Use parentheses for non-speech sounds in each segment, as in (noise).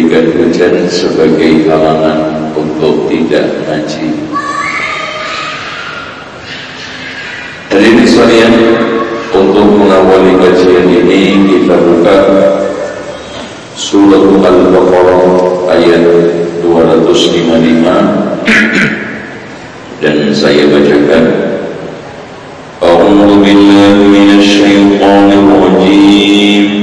menjadikan hujan sebagai halangan untuk tidak ngaji. Dan ini sekalian untuk mengawali kajian ini kita buka surat Al-Baqarah ayat 255 dan saya bacakan. أعوذ بالله من الشيطان الرجيم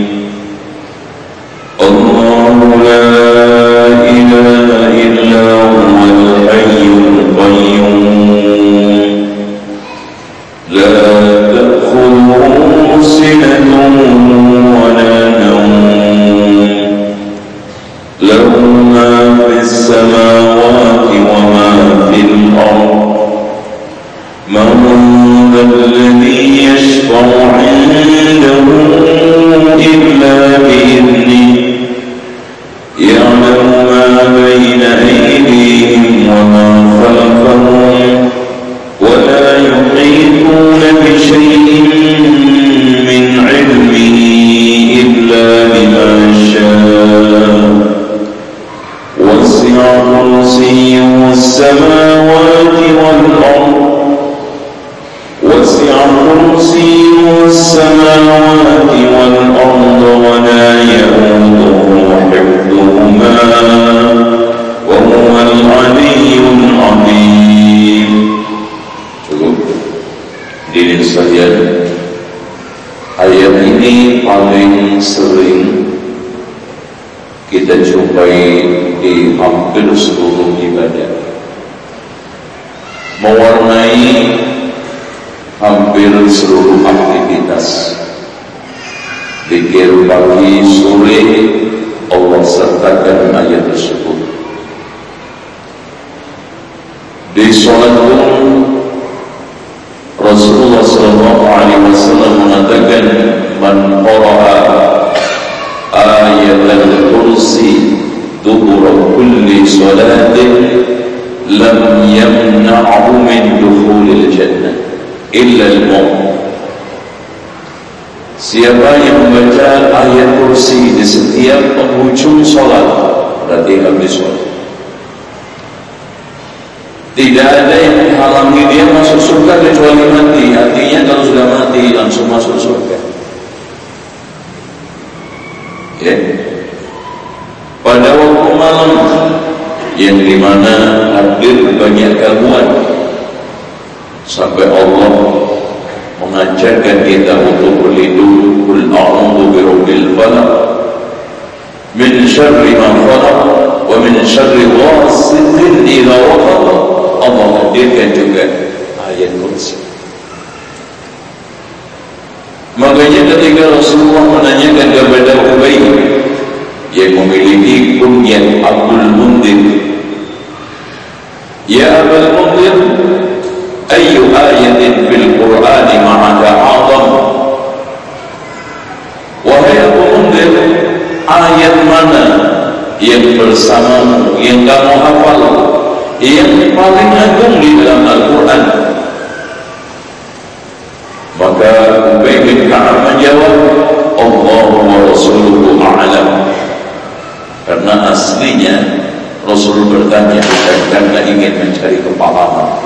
kul a'udzu birabbil falaq min syarri ma khalaq wa min syarri ghasiqin idza waqab Allah hadirkan juga ayat kursi makanya ketika Rasulullah menanyakan kepada Ubay yang memiliki kunyat Abdul Mundir Ya Abdul Mundir أي آية في القرآن معك أعظم Wahai Abu Mundir Ayat mana Yang bersamamu Yang kamu hafal Yang paling agung di dalam Al-Quran Maka Ubay bin Ka'ab menjawab Allah wa Rasuluhu a'lam Karena aslinya Rasul bertanya bukan karena ingin mencari kepalaman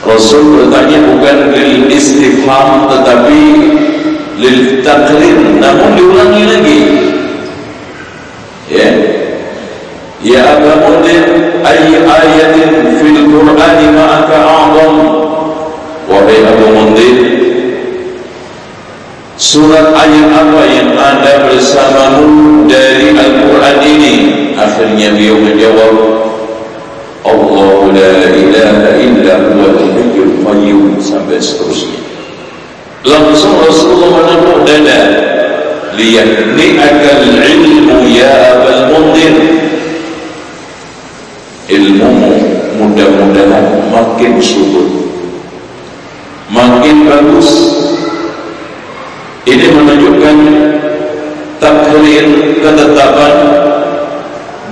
Rasul bertanya bukan lil istifham tetapi lil takrir namun diulangi lagi. Ya. Ya Abu Mundir ay ayatin fil Qur'ani ma'aka a'zam. Wahai Abu Mundir surat ayat apa yang ada bersamamu dari Al-Quran ini? Akhirnya beliau menjawab La ilaha illa huwa al-hayyul qayyum sampai seterusnya. Langsung Rasulullah menepuk dada. Liyahni'aka al-ilmu ya Abal Mundir. Ilmumu mudah-mudahan makin subur. Makin bagus. Ini menunjukkan takrir ketetapan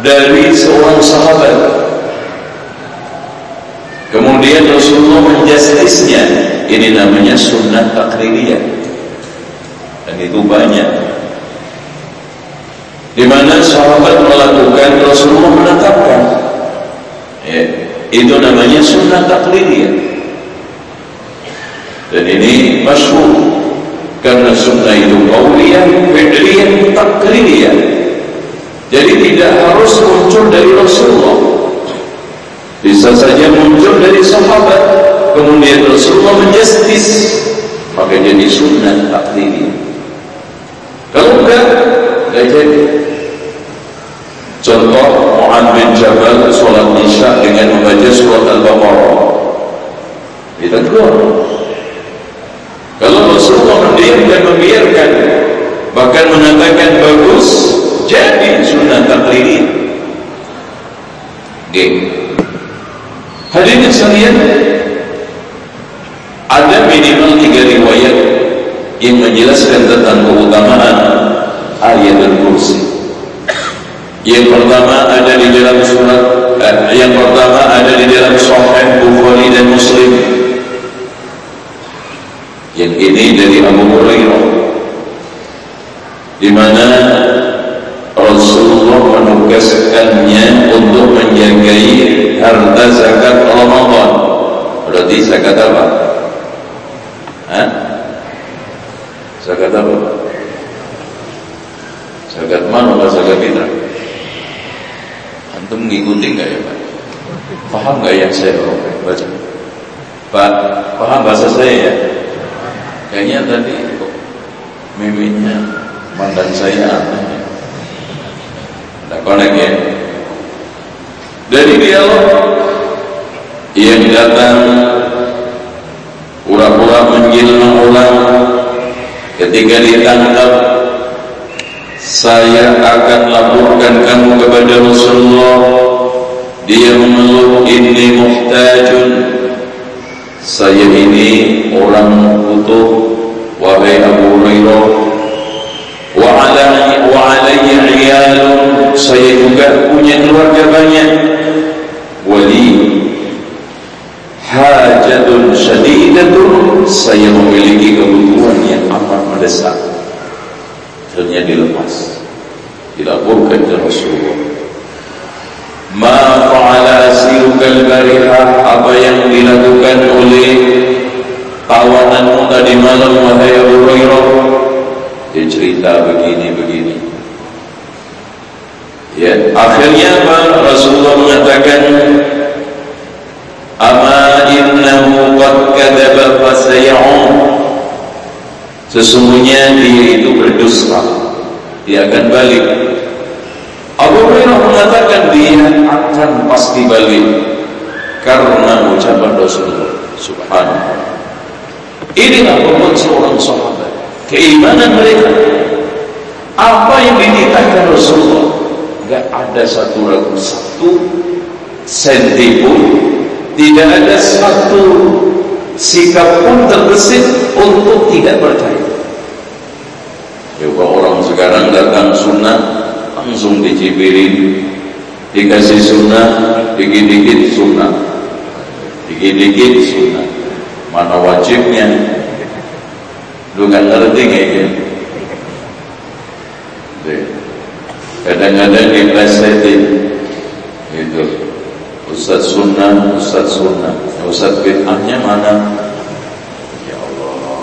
dari seorang sahabat Kemudian Rasulullah menjastisnya. Ini namanya sunnah takririyah. Dan itu banyak. Di mana sahabat melakukan Rasulullah menetapkan. Ya, itu namanya sunnah takririyah. Dan ini masyhur karena sunnah itu qauliyah, fi'liyah, takririyah. Jadi tidak harus muncul dari Rasulullah bisa saja muncul dari sahabat kemudian Rasulullah menjustis. Maka jadi sunnah taklidi kalau enggak enggak jadi. Contoh Mu'ad bin Jabal sholat isya dengan membaca surat Al-Baqarah. Ditegur kalau Rasulullah mendiamkan membiarkan bahkan mengatakan bagus jadi sunnah taklidi G Hadirin sekalian, ada minimal tiga riwayat yang menjelaskan tentang keutamaan ayat al-kursi. Yang pertama ada di dalam surat eh, yang pertama ada di dalam Sahih Bukhari dan Muslim. Yang ini dari Abu Hurairah di mana Rasulullah menugaskannya untuk menjagai harta zakat Ramadan. Berarti zakat apa? Hah? Zakat apa? Zakat mana atau zakat fitrah? Antum ngikutin nggak ya Pak? Paham nggak yang saya baca? Pak, paham bahasa saya ya? Kayaknya tadi kok miminya mandan saya aneh konek ya dari dialog yang datang pura-pura menjelma ulang. Ketika ditangkap saya akan laporkan kamu kepada Rasulullah. Dia mengeluh ini muhtajun. Saya ini orang butuh wahai Abu Hurairah. Wa alaihi wa iyalun. Saya juga punya keluarga banyak wali hajatun syadidatun saya memiliki kebutuhan yang amat mendesak akhirnya dilepas. Dilaporkan ke Rasulullah. Ma fa'ala asirukal barihah apa yang dilakukan oleh tawananmu tadi malam wahai Abu Hurairah? Dia cerita begini-begini ya akhirnya apa? Rasulullah mengatakan ama innahu qad kadaba fasay'un Sesungguhnya dia itu berdusta. Dia akan balik. Abu Hurairah mengatakan dia akan pasti balik Karena ucapan Rasulullah. Subhanallah. Inilah bobot seorang sahabat. Keimanan mereka. Apa yang dititahkan Rasulullah Tidak ada satu ragu Satu senti pun Tidak ada satu sikap pun terbesit untuk tidak percaya. Coba orang sekarang datang sunnah langsung dicibirin, dikasih sunnah, dikit-dikit sunnah, dikit-dikit sunnah. Mana wajibnya? Lu kan ngerti kayaknya. Kadang-kadang diplesetin itu Ustaz sunnah, Ustaz sunnah. Ustaz bid'ahnya mana? Ya Allah.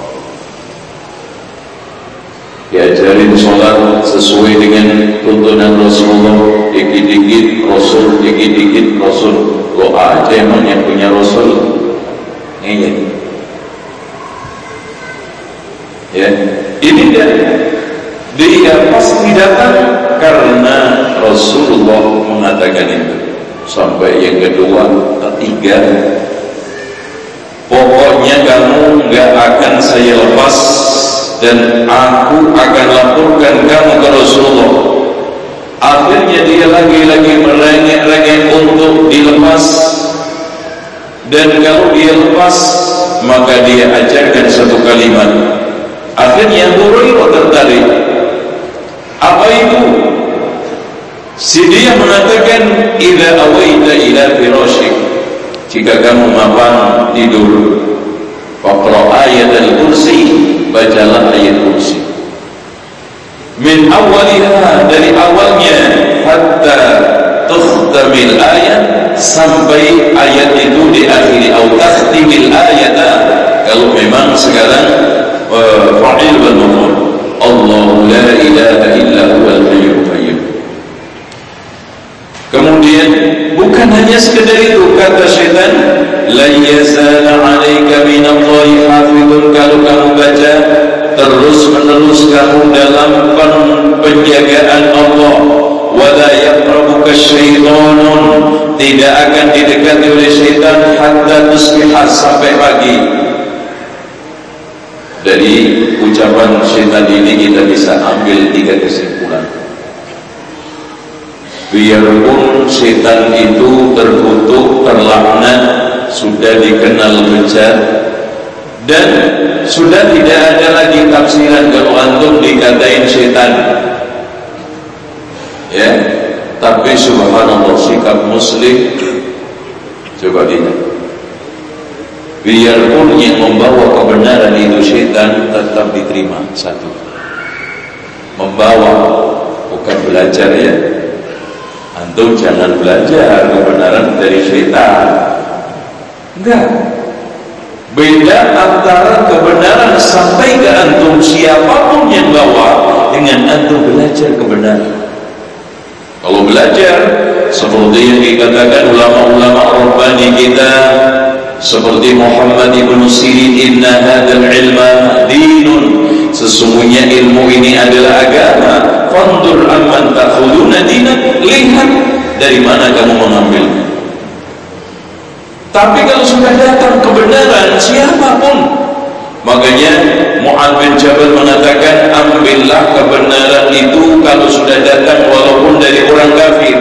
Diajarin sholat sesuai dengan tuntunan Rasulullah. Dikit-dikit Rasul, dikit-dikit Rasul. Lo aja emang yang punya Rasul? Ini Ya, ini dia Dia pasti datang Karena Rasulullah mengatakan itu Sampai yang kedua, ketiga Pokoknya kamu nggak akan saya lepas dan aku akan laporkan kamu ke Rasulullah. Akhirnya dia lagi-lagi merengek-rengek untuk dilepas dan kalau dia lepas maka dia ajarkan satu kalimat. Akhirnya Hurairah tertarik. Apa itu? Si dia mengatakan, "Idza awaita ila firashik" jika kamu mapan tidur. Faqra ayat al-kursi Bacalah ayat kursi. Min awaliha Dari awalnya Hatta tukhtamil ayat Sampai ayat itu diakhiri Atau takhtimil ayat. Kalau memang sekarang uh, Fa'il wal Allah la ilaha illa huwal hayyul Kemudian bukan hanya sekedar itu kata syaitan la yazala 'alaika minallahi hafizun kalau kamu baca terus menerus kamu dalam penjagaan Allah. Wala yaqrabuka syaitanun. Tidak akan didekati oleh syaitan hatta tusbihah sampai pagi dari ucapan syaitan ini kita bisa ambil tiga kesimpulan biarpun setan itu terkutuk, terlaknat, sudah dikenal bejat dan sudah tidak ada lagi tafsiran kalau antum dikatain setan. Ya, tapi subhanallah sikap muslim coba lihat. Biarpun yang membawa kebenaran itu setan tetap diterima satu. Membawa bukan belajar ya, Antum jangan belajar kebenaran dari syaitan. Enggak. Beda antara kebenaran sampai ke antum siapa pun yang bawa dengan antum belajar kebenaran. Kalau belajar seperti yang dikatakan ulama-ulama Rabbani kita seperti Muhammad ibn Sirin inna hadzal ilma dinun sesungguhnya ilmu ini adalah agama. Fandur amman ta'khuduna dinak lihat dari mana kamu mengambil. Tapi kalau sudah datang kebenaran siapa pun. Makanya Mu'ad bin Jabal mengatakan ambillah kebenaran itu kalau sudah datang walaupun dari orang kafir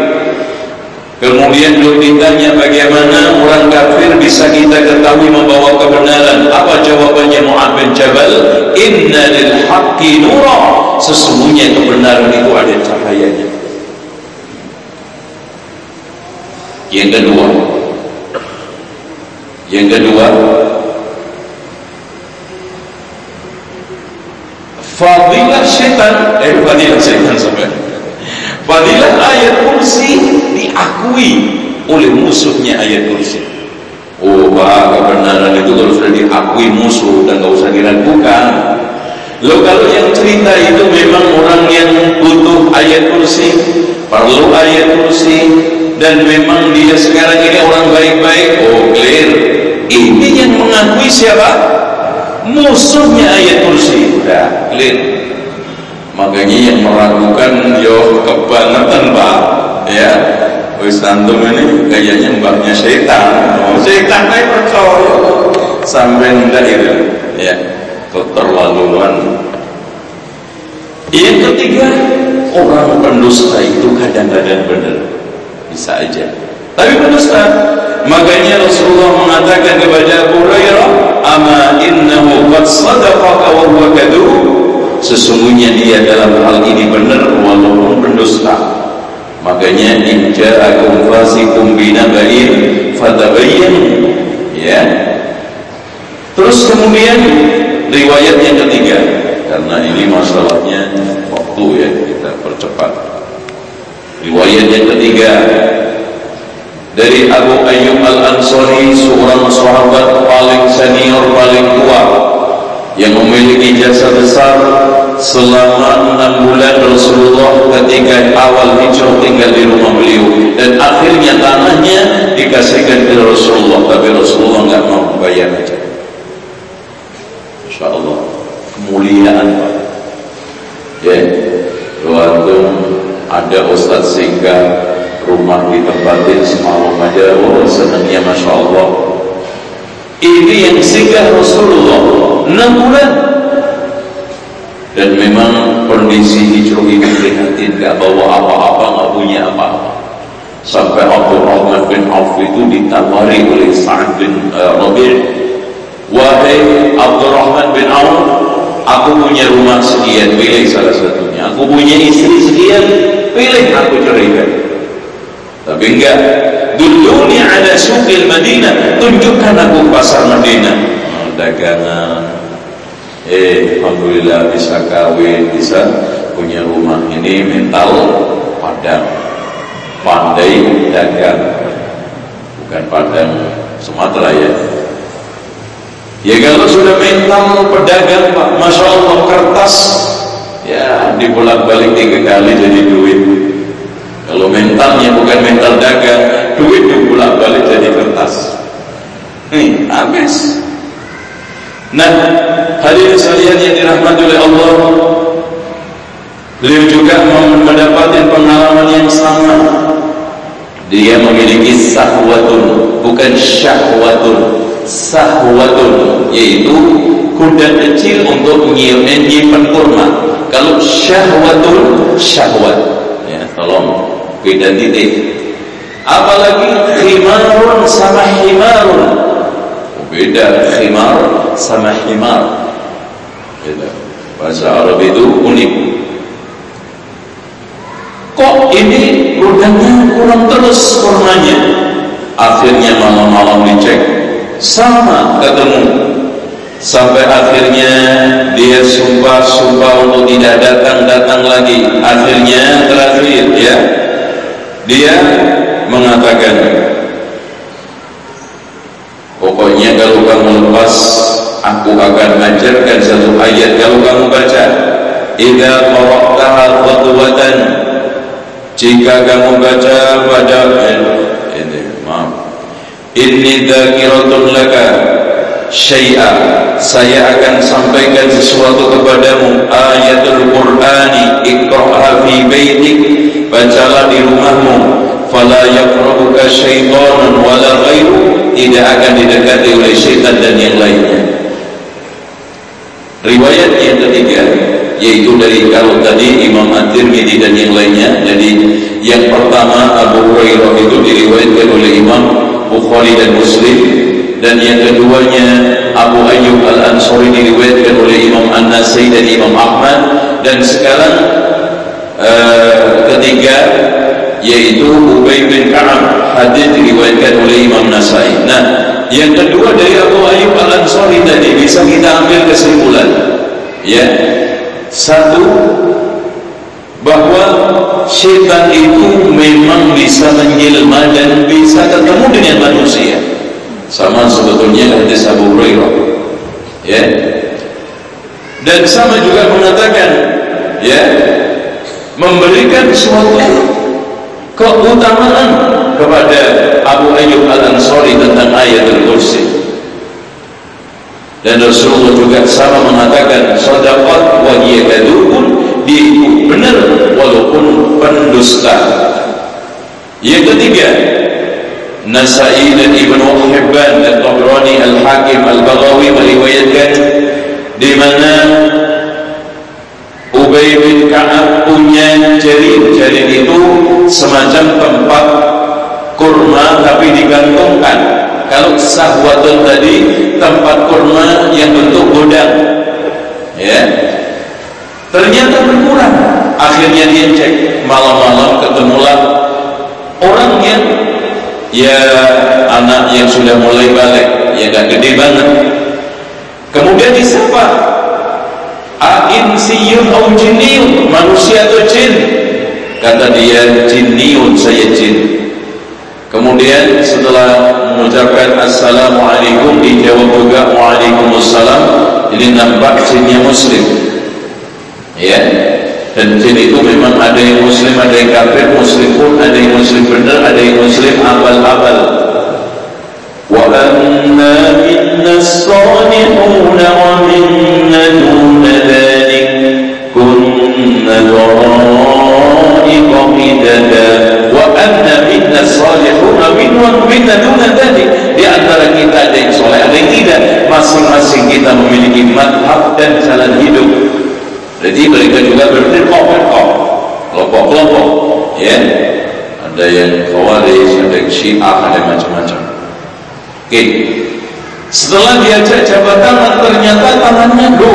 Kemudian ditanya bagaimana orang kafir bisa kita ketahui membawa kebenaran. Apa jawabannya Mu'ad bin Jabal? Inna lil haqqi. Sesungguhnya kebenaran itu ada cahayanya. Yang kedua, yang kedua, fadilah syaitan, eh fadilah syaitan sebenarnya. Fadilah ayat kursi diakui oleh musuhnya ayat kursi. Oh, bah, kebenaran itu kalau sudah diakui musuh dan gak usah diragukan. Lo kalau yang cerita itu memang orang yang butuh ayat kursi, perlu ayat kursi, dan memang dia sekarang ini orang baik-baik, oh clear. Ini yang mengakui siapa? Musuhnya ayat kursi, udah clear makanya yang meragukan yo kebangetan pak ya wis antum ini kayaknya mbaknya setan oh, setan aja percaya. Sampai ndak itu. Ya keterlaluan. Yang ketiga orang pendusta itu kadang-kadang benar. Bisa aja. Tapi pendusta makanya Rasulullah mengatakan kepada Abu Hurairah ama innahu qad sadaqaka wa huwa sesungguhnya dia dalam hal ini benar walaupun pendusta makanya in ja'akum fasikum binaba'in fatabayyan ya. Terus kemudian riwayat yang ketiga. Karena ini masalahnya waktu ya kita percepat. Riwayat yang ketiga. Dari Abu Ayyub Al-Ansari seorang sahabat paling senior paling tua yang memiliki jasa besar selama enam bulan Rasulullah ketika awal hijrah tinggal di rumah beliau. Dan akhirnya tanahnya dikasihkan ke Rasulullah tapi Rasulullah nggak mau bayar aja. Insya Allah kemuliaan ya. Waktu ada Ustadz sehingga rumah ditempatin semalam aja. Oh senangnya Masya Allah ini yang singgah Rasulullah 6 bulan. Dan memang kondisi hijrah ini prihatin gak bawa apa-apa gak punya apa-apa sampai Abdurrahman bin Auf itu ditawari oleh Sa'ad bin uh, Rabi' wahai Abdurrahman bin Auf aku punya rumah sekian pilih salah satunya. Aku punya istri sekian pilih aku ceraikan tapi enggak duluni ada sukil Madinah tunjukkan aku pasar Madinah. Dagangan. Eh alhamdulillah bisa kawin bisa punya rumah. Ini mental padang. Pandai dagang. Bukan padang Sumatera ya. Ya kalau sudah mental pedagang Pak Masya Allah kertas. Ya dibolak balik tiga kali jadi duit kalau mentalnya bukan mental dagang duit dibolak balik jadi kertas nih habis Nah, hadirin sekalian yang dirahmati oleh Allah, beliau juga mendapatkan pengalaman yang sama. Dia memiliki sahwatun, bukan syahwatun, sahwatun, yaitu kuda kecil untuk menyimpan kurma. Kalau syahwatun, syahwat. Ya, tolong beda titik. Apalagi khimarun sama himarun. Beda khimar sama himar. Beda. Bahasa Arab itu unik. Kok ini rodanya kurang terus warnanya? Akhirnya malam-malam dicek sama ketemu. Sampai akhirnya dia sumpah-sumpah untuk tidak datang-datang lagi. Akhirnya terakhir ya dia mengatakan pokoknya kalau kamu lepas aku akan mengajarkan satu ayat. Kalau kamu baca idza qara'taha khutwatan jika kamu baca pada ini maaf. Inni dzakiratun laka syai'a saya akan sampaikan sesuatu kepadamu. Ayatul qur'ani iqra'a fi baitik. Bacalah di rumahmu. Fala yaqrabuka syaitanun wala ghairu tidak akan didekati oleh syaitan dan yang lainnya. Riwayat yang ketiga yaitu dari kalau tadi Imam At-Tirmidzi dan yang lainnya. Jadi yang pertama Abu Hurairah itu diri Bukhari dan Muslim dan yang keduanya Abu Ayyub Al-Ansari diriwayatkan oleh Imam An-Nasai dan Imam Ahmad dan sekarang uh, ketiga yaitu Ubay bin Ka'ab hadis diriwayatkan oleh Imam Nasai. Nah, yang kedua dari Abu Ayyub Al-Ansari tadi bisa kita ambil kesimpulan. Ya. Satu bahwa syaitan itu memang bisa menjelma dan bisa ketemu dengan manusia. Sama sebetulnya hadis Abu Hurairah. Ya. Dan sama juga mengatakan ya memberikan suatu keutamaan kepada Abu Ayyub Al-Ansari tentang ayat Al-Kursi dan Rasulullah juga sama mengatakan sadaqat wa kadubun itu benar walaupun pendusta yang ketiga Nasai dan Ibnu Hibban dan Tabrani Al-Hakim Al-Baghawi meriwayatkan di mana Ubay bin Ka'ab punya jarin jarin itu semacam tempat kurma tapi digantungkan. Kalau sahwatun tadi tempat kurma yang bentuk gudang. Ya. Ternyata berkurang. Akhirnya dia cek. Malam-malam ketemulah orang yang ya anak yang sudah mulai balik ya gak gede banget. Kemudian disapa? Insiyun atau jinniyun manusia atau jin? Kata dia jinniyun saya jin. Kemudian setelah mengucapkan assalamualaikum dijawab juga waalaikumsalam. Ini nampak jinnya muslim. Ya dan jin itu memang ada yang muslim ada yang kafir muslim pun ada yang muslim benar ada yang muslim abal-abal. wa anna minna salihun wa minna dun dhalik kunna dhara'iqa wa anna minna salihun wa minna dun dhalik di antara kita ada yang soleh ada yang tidak. Masing-masing kita memiliki madhab dan jalan hidup jadi mereka juga berkelompok kelompok-kelompok ya. Ada yang khawarij ada yang syiah ada macam-macam. Oke. Setelah diajak jabatan ternyata tangannya do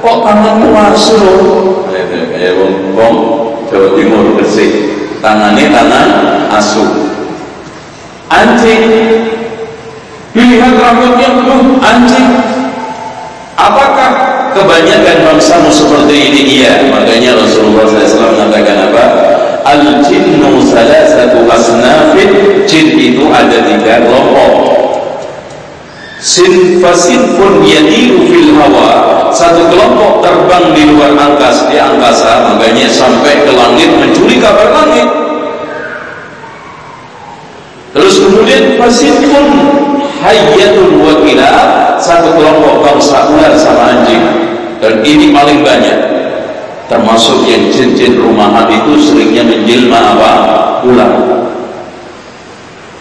kok tanganmu masuk kayak bom Jawa Timur bersih tangannya tangan asuh anjing. Dilihat rambutnya anjing apakah kebanyakan bangsamu seperti ini? Iya makanya Rasulullah SAW mengatakan apa? Al jinnu salasatu asnafin jin itu ada tiga kelompok. Sinfasin pun yadiru fil hawa. Satu kelompok terbang di luar angkasa di angkasa makanya sampai ke langit mencuri kabar langit. Terus kemudian fasin pun hayyatul wakila satu kelompok bangsa ular sama anjing. Dan ini paling banyak. Termasuk yang jin-jin rumahan itu seringnya menjelma apa? Ular.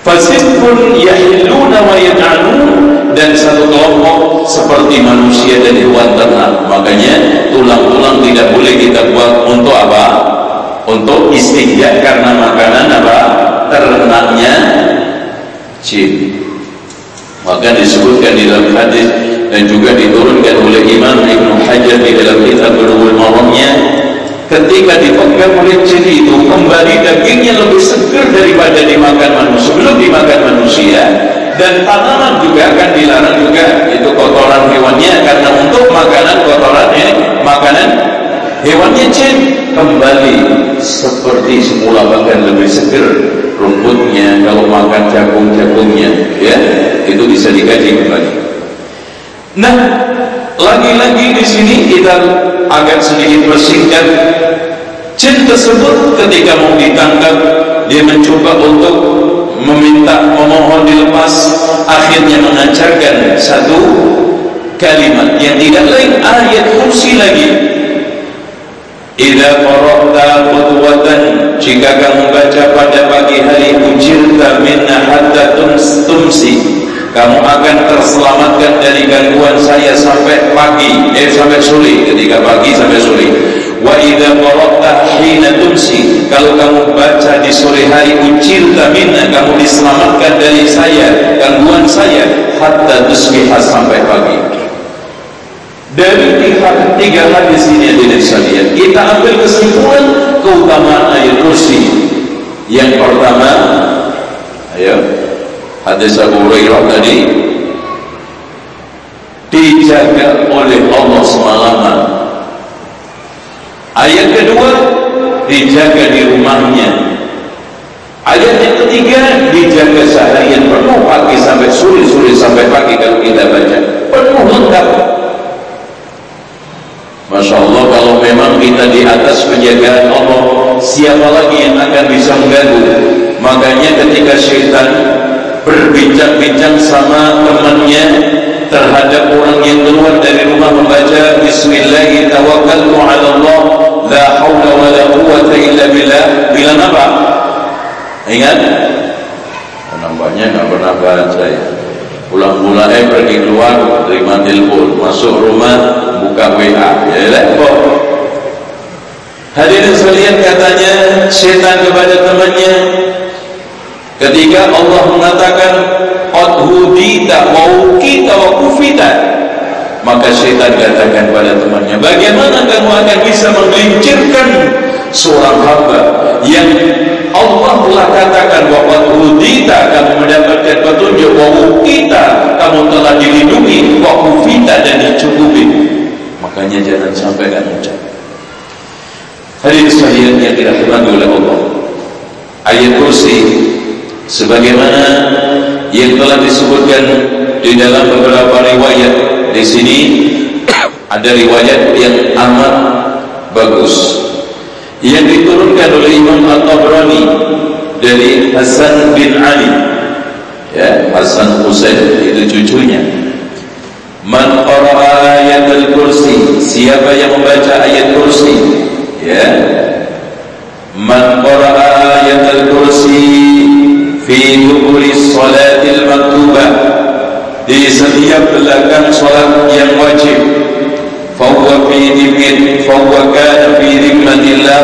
Fasin pun yahilluna wa yad'anun dan satu kelompok seperti manusia dan hewan ternak. Makanya tulang-tulang tidak boleh kita buat untuk apa? Untuk istighfar karena makanan apa? Ternaknya jin maka disebutkan di dalam hadis dan juga diturunkan oleh Imam Ibn Hajar di dalam kitab Bulughul Maramnya ketika dipegang oleh jin itu kembali dagingnya lebih segar daripada dimakan manusia sebelum dimakan manusia. Dan tanaman juga akan dilarang juga itu kotoran hewannya karena untuk makanan kotorannya makanan hewannya jin kembali seperti semula bahkan lebih seger rumputnya kalau makan jagung-jagungnya ya. Itu bisa dikaji kembali. Nah lagi-lagi di sini kita agak sedikit bersingkat. Jin tersebut ketika mau ditangkap dia mencoba untuk meminta memohon dilepas. Akhirnya mengajarkan satu kalimat yang tidak lain ayat kursi lagi Idza qara'ta qudwatan jika kamu baca pada pagi hari ujirta minna hatta tumsi. Kamu akan terselamatkan dari gangguan saya sampai pagi eh sampai sore ketika pagi sampai sore. Wa idza qara'ta hina tumsi kalau kamu baca di sore hari ucilta minna kamu diselamatkan dari saya gangguan saya hatta tusbiha sampai pagi dari tiga, tiga hadis ini dari sekalian kita ambil kesimpulan keutamaan ayat kursi yang pertama ayo hadis Abu Hurairah tadi dijaga oleh Allah semalaman Ayat kedua dijaga di rumahnya. Ayat yang ketiga dijaga seharian penuh pagi sampai sore sore sampai pagi kalau kita baca penuh lengkap. Masya Allah kalau memang kita di atas penjagaan Allah siapa lagi yang akan bisa mengganggu makanya ketika syaitan berbincang-bincang sama temannya terhadap orang yang keluar dari rumah membaca Bismillahirrahmanirrahim la haula wa la quwwata illa billah bilang apa? Ingat? Nampaknya nggak pernah baca ya. Pulang-pulang eh pergi keluar terima telepon, masuk rumah buka WA, ya repot. Hadirin sekalian katanya setan kepada temannya. Ketika Allah mengatakan qad hudita wa ukita wa kufita. Maka syaitan katakan pada temannya bagaimana kamu akan bisa menggelincirkan seorang hamba yang Allah telah katakan bahwa udita kamu mendapatkan petunjuk bahwa kita kamu telah dilindungi bahwa kita dan dicukupi makanya jangan sampai kan ucap Hadirin sekalian yang dirahmati oleh Allah. Ayat kursi sebagaimana yang telah disebutkan di dalam beberapa riwayat di sini ada riwayat yang amat bagus yang diturunkan oleh Imam At-Tabrani dari Hasan bin Ali. Ya Hasan Husain itu cucunya. Man qara'a ayat al-kursi siapa yang membaca ayat kursi? Ya. Man qara'a ayat al-kursi fi duburi salatil maktubah. Di setiap belakang solat yang wajib fahuwa fi dimin fahuwa kana fi dhimmatillah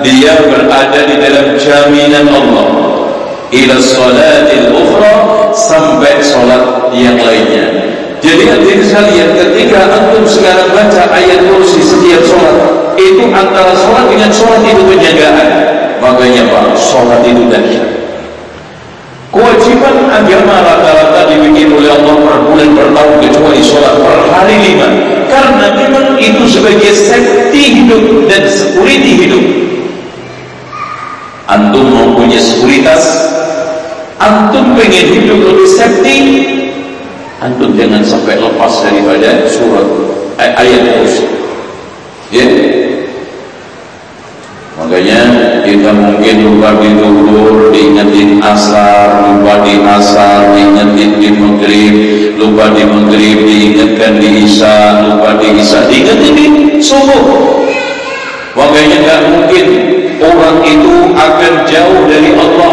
dia berada di dalam jaminan Allah. Ila salatil ukhra sampai solat yang lainnya. Jadi hadirin sekalian ketika antum sekarang baca ayat kursi setiap solat itu antara solat dengan solat itu penjagaan. Makanya Pak solat itu dahsyat Kewajiban agama rata-rata dibikin oleh Allah per bulan per tahun kecuali sholat per hari lima. Karena memang itu sebagai safety hidup dan security hidup. Antum mempunyai sekuritas, antum pengen hidup lebih safety, antum jangan sampai lepas daripada surat ayat kursi. Ya, makanya kita mungkin lupa di duhur diingetin asar lupa di asar diingetin di maghrib lupa di maghrib diingatkan di isya lupa di isya diingetin di subuh. Makanya tak mungkin orang itu akan jauh dari Allah.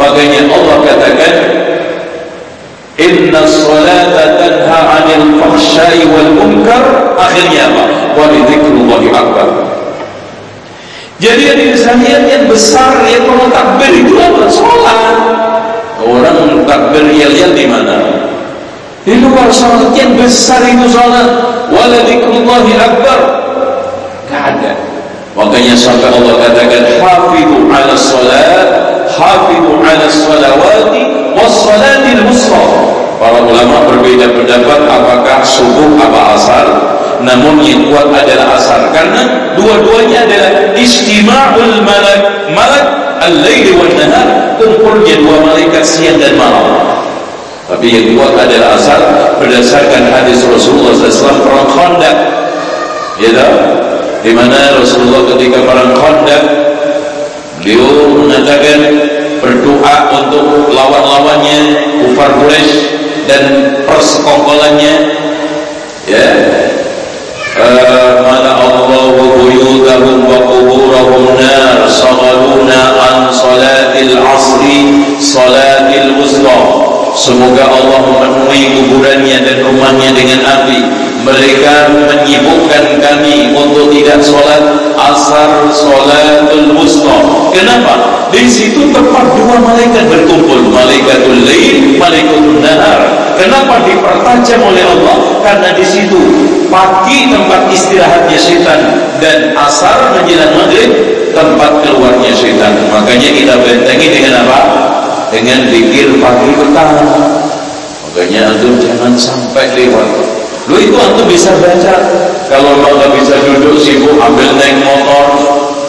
Makanya Allah katakan Inna salata tanha anil fahsyai wal munkar. Akhirnya apa? Wa akbar jadi sekalian yang besar yang kalau itu apa? Sholat. Orang takbir yel-yel di mana? Di luar sholat yang besar itu sholat. Waladikullahi akbar. Gak ada. Makanya sampai Allah katakan hafidhu ala sholat, hafidhu ala sholawati, wassalatil musra. Para ulama berbeda pendapat apakah subuh apa asar namun yang kuat adalah asar. Karena dua-duanya adalah istima'ul malak. Malak al-laili wan nahar kumpulnya dua malaikat siang dan malam. Tapi yang kuat adalah asar berdasarkan hadis Rasulullah SAW perang Khandaq. Ya tak? di mana Rasulullah ketika perang Khandaq beliau mengatakan berdoa untuk lawan-lawannya kufar Quraisy dan persekongkolannya. Ya semoga Allah memenuhi kuburannya dan rumahnya dengan api mereka menyibukkan kami untuk tidak sholat asar sholatul wusta kenapa? di situ tempat dua malaikat berkumpul malaikatul lain malaikatul nahar kenapa dipertajam oleh Allah? karena di situ pagi tempat istirahatnya setan dan asar menjelang maghrib tempat keluarnya setan makanya kita bentengi dengan apa? dengan zikir pagi petang makanya antum jangan sampai lewat lu itu antum bisa baca kalau mau nggak bisa duduk sibuk ambil naik motor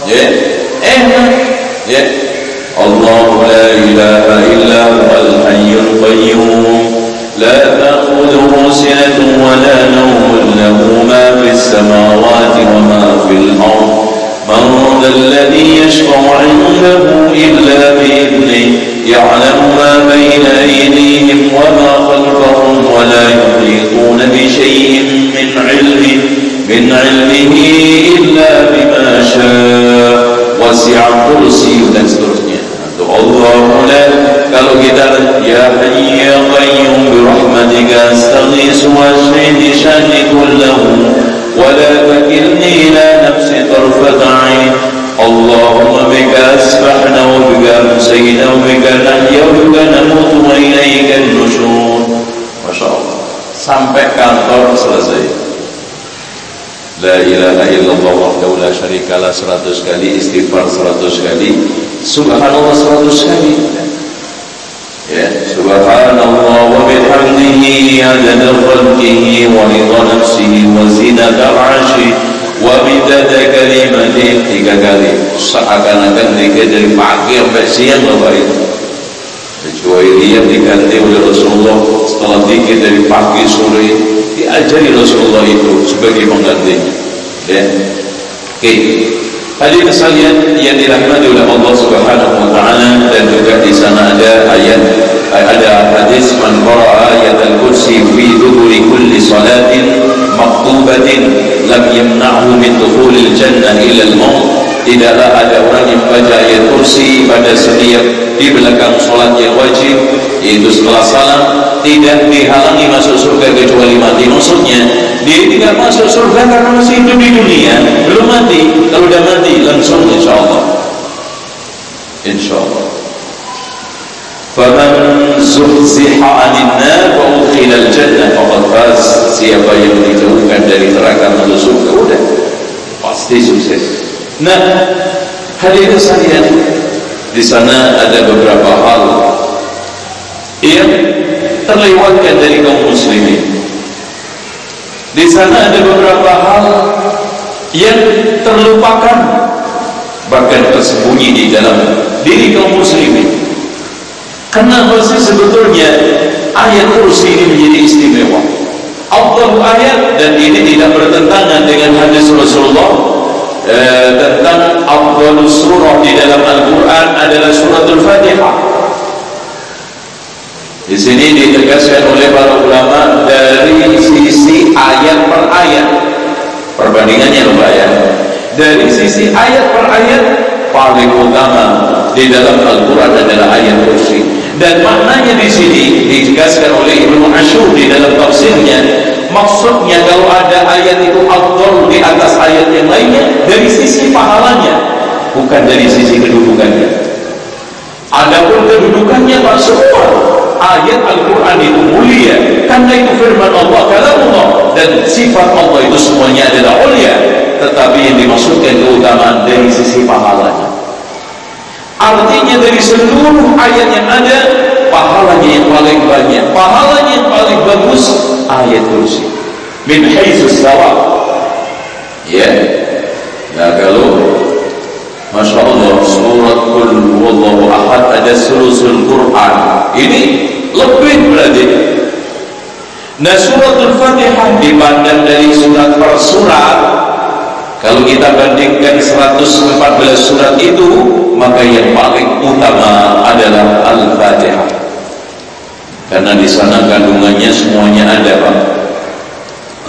ya yeah. enak ya yeah. Allah la ilaha illa huwal hayyul qayyum la ta'khudhuhu sinatun wa la nawmun lahu ma fis samawati wa ma fil ard من ذا الذي يشفع عنده إلا بإذنه يعلم ما بين أيديهم وما خلفهم ولا يحيطون بشيء من علمه من علمه إلا بما شاء. وسع كرسي dan seterusnya Allah la kalau kita ya hayy ya qayyum bi rahmatika astaghis wa ashhidi shani kullahu ولا تكلني إلى نفسي طرفة عين. اللهم بك أسبحنا وبك أمسينا وبك نحيا وبك نموت وإليك النشور. Sampai kantor selesai. La ilaha illallah wahdahu la syarikalah 100 kali istighfar 100 kali. Subhanallah 100 kali. Ya subhanallah wa bihamdihi adada khalqihi wa ridha nafsihi wa zinata arshi wa bidada kalimati. Tiga kali. Seakan-akan dikit dari pagi sampai siang Bapak itu kecuali dia diganti oleh Rasulullah setelah dikit dari pagi sore diajari Rasulullah itu sebagai penggantinya ya oke okay. Hadirin yang dirahmati oleh Allah Subhanahu wa taala dan juga di sana ada ayat ada hadis man qara'a ayat al-kursi fi duburi kulli salatin maktubatin lam yamna'hu min dukhulil jannah ila al-maut tidaklah ada orang yang membaca ayat kursi pada setiap di belakang salat yang wajib. Yaitu setelah salam tidak dihalangi masuk surga kecuali mati. Maksudnya dia tidak masuk surga karena masih hidup di dunia. Belum mati. Kalau sudah mati langsung insyaallah. Insyaallah. Faman zuhziha 'anil nar wa udkhila al-jannah faqad faz. Siapa yang dijauhkan dari neraka masuk surga udah pasti sukses nah hadirin sekalian di sana ada beberapa hal yang terlewatkan dari kaum muslimin di sana ada beberapa hal yang terlupakan bahkan tersembunyi di dalam diri kaum muslimin. Kenapa sih sebetulnya ayat kursi ini menjadi istimewa? Allah ayat dan ini tidak bertentangan dengan hadis Rasulullah eh, tentang Abdul surah di dalam Al-Quran adalah suratul Fatihah. Di sini ditegaskan oleh para ulama dari sisi ayat per ayat. Perbandingannya lupa ya. Dari sisi ayat per ayat paling utama di dalam Al-Quran adalah ayat kursi. Dan maknanya di sini ditegaskan oleh Ibnu Ashur di dalam tafsirnya. Maksudnya kalau ada ayat itu afdal di atas ayat yang lainnya dari sisi pahalanya, bukan dari sisi kedudukannya. Adapun kedudukannya Pak ayat Al-Quran itu mulia karena itu firman Allah kalamullah dan sifat Allah itu semuanya adalah mulia tetapi yang dimaksudkan keutamaan dari sisi pahalanya. Artinya dari seluruh ayat yang ada pahalanya yang paling banyak pahalanya yang paling bagus ayat kursi. Min haitsus sawab. Ya. Nah kalau Masya Allah surat Qul Wallahu Ahad ada sulusul Quran. Ini lebih berarti. Nah suratul Fatihah dipandang dari surat per surat kalau kita bandingkan 114 surat itu maka yang paling utama adalah Al-Fatihah. Karena di sana kandungannya semuanya ada Pak.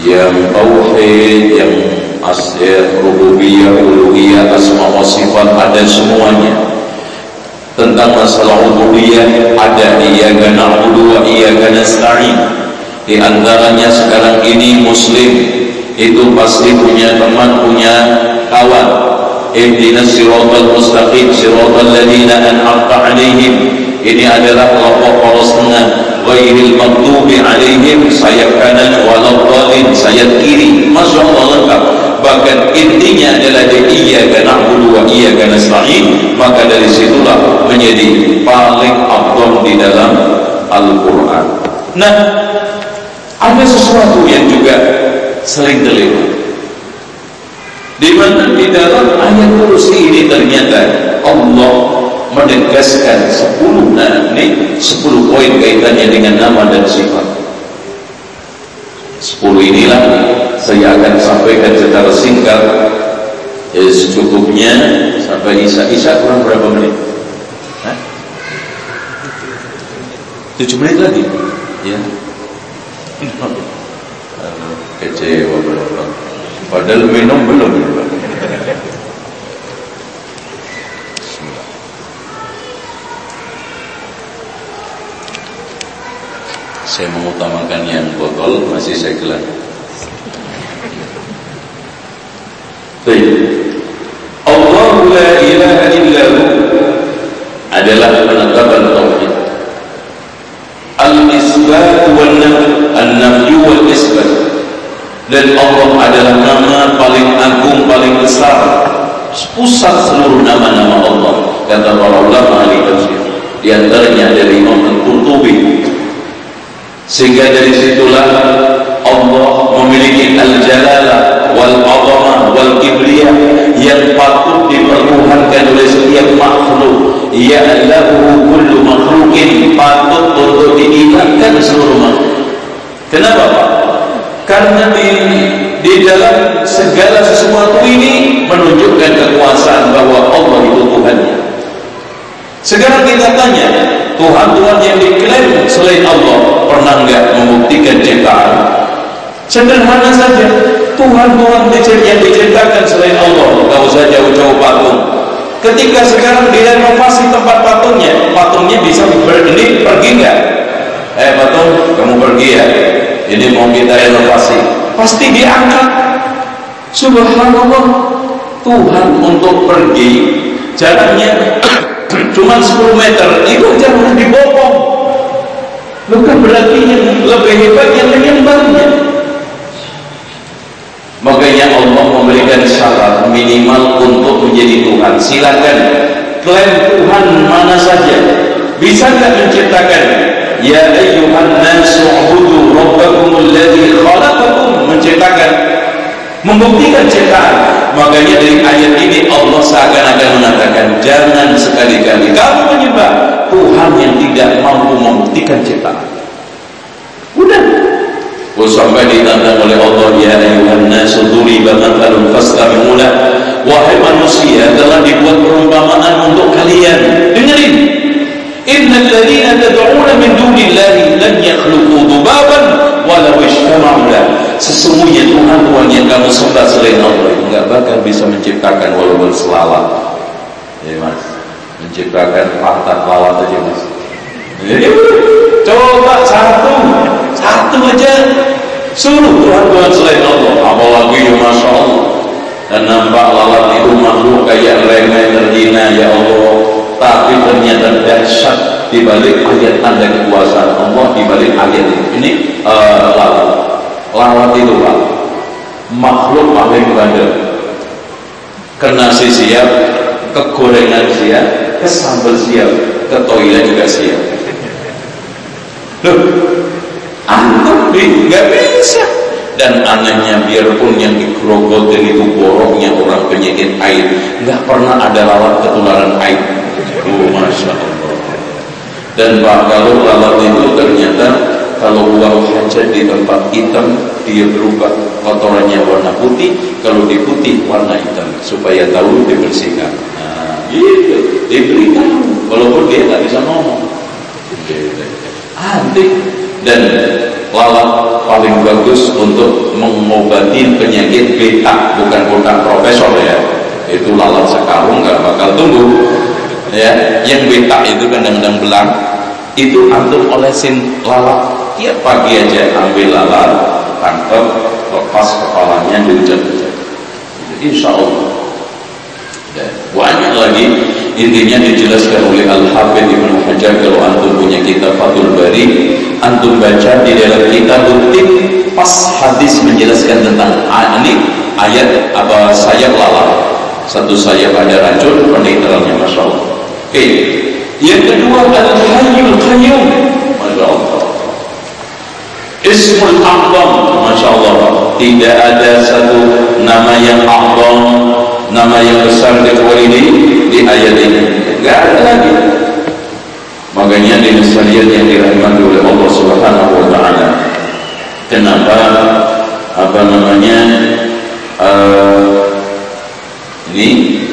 Yang tauhid yang asyir, rububiyah, uluhiyah, asma wa sifat ada semuanya. Tentang masalah rububiyah ada. Gana na'budu wa iyyaka nasta'in. Di antaranya sekarang ini muslim itu pasti punya teman punya kawan. Ihdinas siratal mustaqim siratal ladzina an'amta 'alaihim. Ini adalah kelompok poros tengah. Ghairil maghdubi 'alaihim sayap kanan waladhdallin sayap kiri. Masyaallah lengkap. Bahkan intinya adalah dia iyyaka na'budu wa iyyaka nasta'in. Maka dari situlah menjadi paling afdal di dalam Al-Qur'an. Nah ada sesuatu yang juga sering terlewat di mana di dalam ayat kursi ini ternyata Allah menegaskan 10 nah ini 10 poin kaitannya dengan nama dan sifat. 10 inilah saya akan sampaikan secara singkat ya, secukupnya sampai isya-isya kurang berapa menit? Hah? 7 menit lagi? Ya (laughs) kecewa berapa Padahal minum belum. Saya mengutamakan yang botol masih saya gelar. Allah la ilaha illahu adalah penetapan tauhid. Al-isbat wal nafi, an-nafi wal isbat dan Allah adalah nama paling agung, paling besar. Pusat seluruh nama-nama Allah kata para ulama ahli tafsir. Di antaranya dari Imam Al-Qurtubi. Sehingga dari situlah Allah memiliki al-jalalah wal-azamah wal-kibriyah yang patut diperluhankan oleh setiap makhluk. Ya'lahu kullu makhlukin patut untuk diingatkan seluruh makhluk. Kenapa Pak? Karena di di dalam segala sesuatu ini menunjukkan kekuasaan bahwa Allah itu Tuhannya. Sekarang kita tanya, Tuhan-Tuhan yang diklaim selain Allah pernah enggak membuktikan ciptaan? Sederhana saja, Tuhan-Tuhan yang diciptakan selain Allah, enggak usah jauh-jauh patung. Ketika sekarang direnovasi tempat patungnya, patungnya bisa ini pergi enggak? Eh patung, kamu pergi ya? ini mau kita renovasi. Pasti diangkat. Subhanallah. Tuhan untuk pergi. Jaraknya (clears throat) cuma 10 meter. Itu udah dibopong. Bukan berarti yang lebih hebat yang menyembahnya makanya Allah memberikan syarat minimal untuk menjadi Tuhan. Silakan klaim Tuhan mana saja. Bisa nggak menciptakan Ya ayyuhan nasu ubudu rabbakum alladhi khalaqakum. Menciptakan membuktikan ciptaan. Makanya dari ayat ini Allah seakan-akan mengatakan jangan sekali-kali kamu menyembah Tuhan yang tidak mampu membuktikan ciptaan. Udah. Oh, sampai ditantang oleh Allah ya ayuhan nasu duriba mathalun fastami'u wahai manusia telah dibuat perumpamaan untuk kalian. Dengerin. Innal ladzina tad'una min dunillahi lan yakhluqu dhubaban walau ijtama'u sesungguhnya Tuhan Tuhan yang kamu sembah selain Allah enggak bakal bisa menciptakan walaupun selalat ya mas. Menciptakan pantat lalat aja mas. Jadi, coba satu. Satu aja. Suruh Tuhan Tuhan selain Allah. Apalagi ya Masya Allah. Dan nampak lalat itu makhluk kayak remeh terhina ya Allah. Tapi ternyata dahsyat di balik ayat tanda kekuasaan Allah di balik ayat ini. Ini uh. Lalat itu Pak, makhluk paling bandel. Kena siap, kegorengan siap, kesambal siap, ke toilet juga siap. Loh, antum nggak bisa. Dan anehnya biarpun yang digrogotin itu boroknya orang penyakit air, nggak pernah ada lalat ketularan air Oh, Masya Allah. Dan Pak, kalau lalat itu ternyata kalau buang hajat di tempat hitam, dia berubah kotorannya warna putih, kalau di putih warna hitam, supaya tahu dibersihkan. Nah, gitu, diberitahu, walaupun dia tak bisa ngomong. Antik dan lalat paling bagus untuk mengobati penyakit beta, bukan bukan profesor ya. Itu lalat sekarung nggak bakal tumbuh ya yang beta itu kadang-kadang belang itu antum olesin lalat tiap pagi aja ambil lalat tangkap lepas kepalanya diucap-ucap. Insya Allah. Dan banyak lagi. Intinya dijelaskan oleh Al-Hafidh Ibn Hajar kalau antum punya kitab Fathul Bari antum baca di dalam kitab rutin pas hadis menjelaskan tentang ini ayat apa sayap lalat satu sayap ada racun penetralnya Masya Allah oke yang kedua adalah Hayyul Qayyum. Masya Allah Ismul A'zam. Masya Allah tidak ada satu nama yang A'zam nama yang besar kecuali di di ayat ini. Enggak ada lagi. Makanya di sekalian yang dirahmati oleh Allah Subhanahu wa taala. Kenapa? Apa namanya? Uh, ini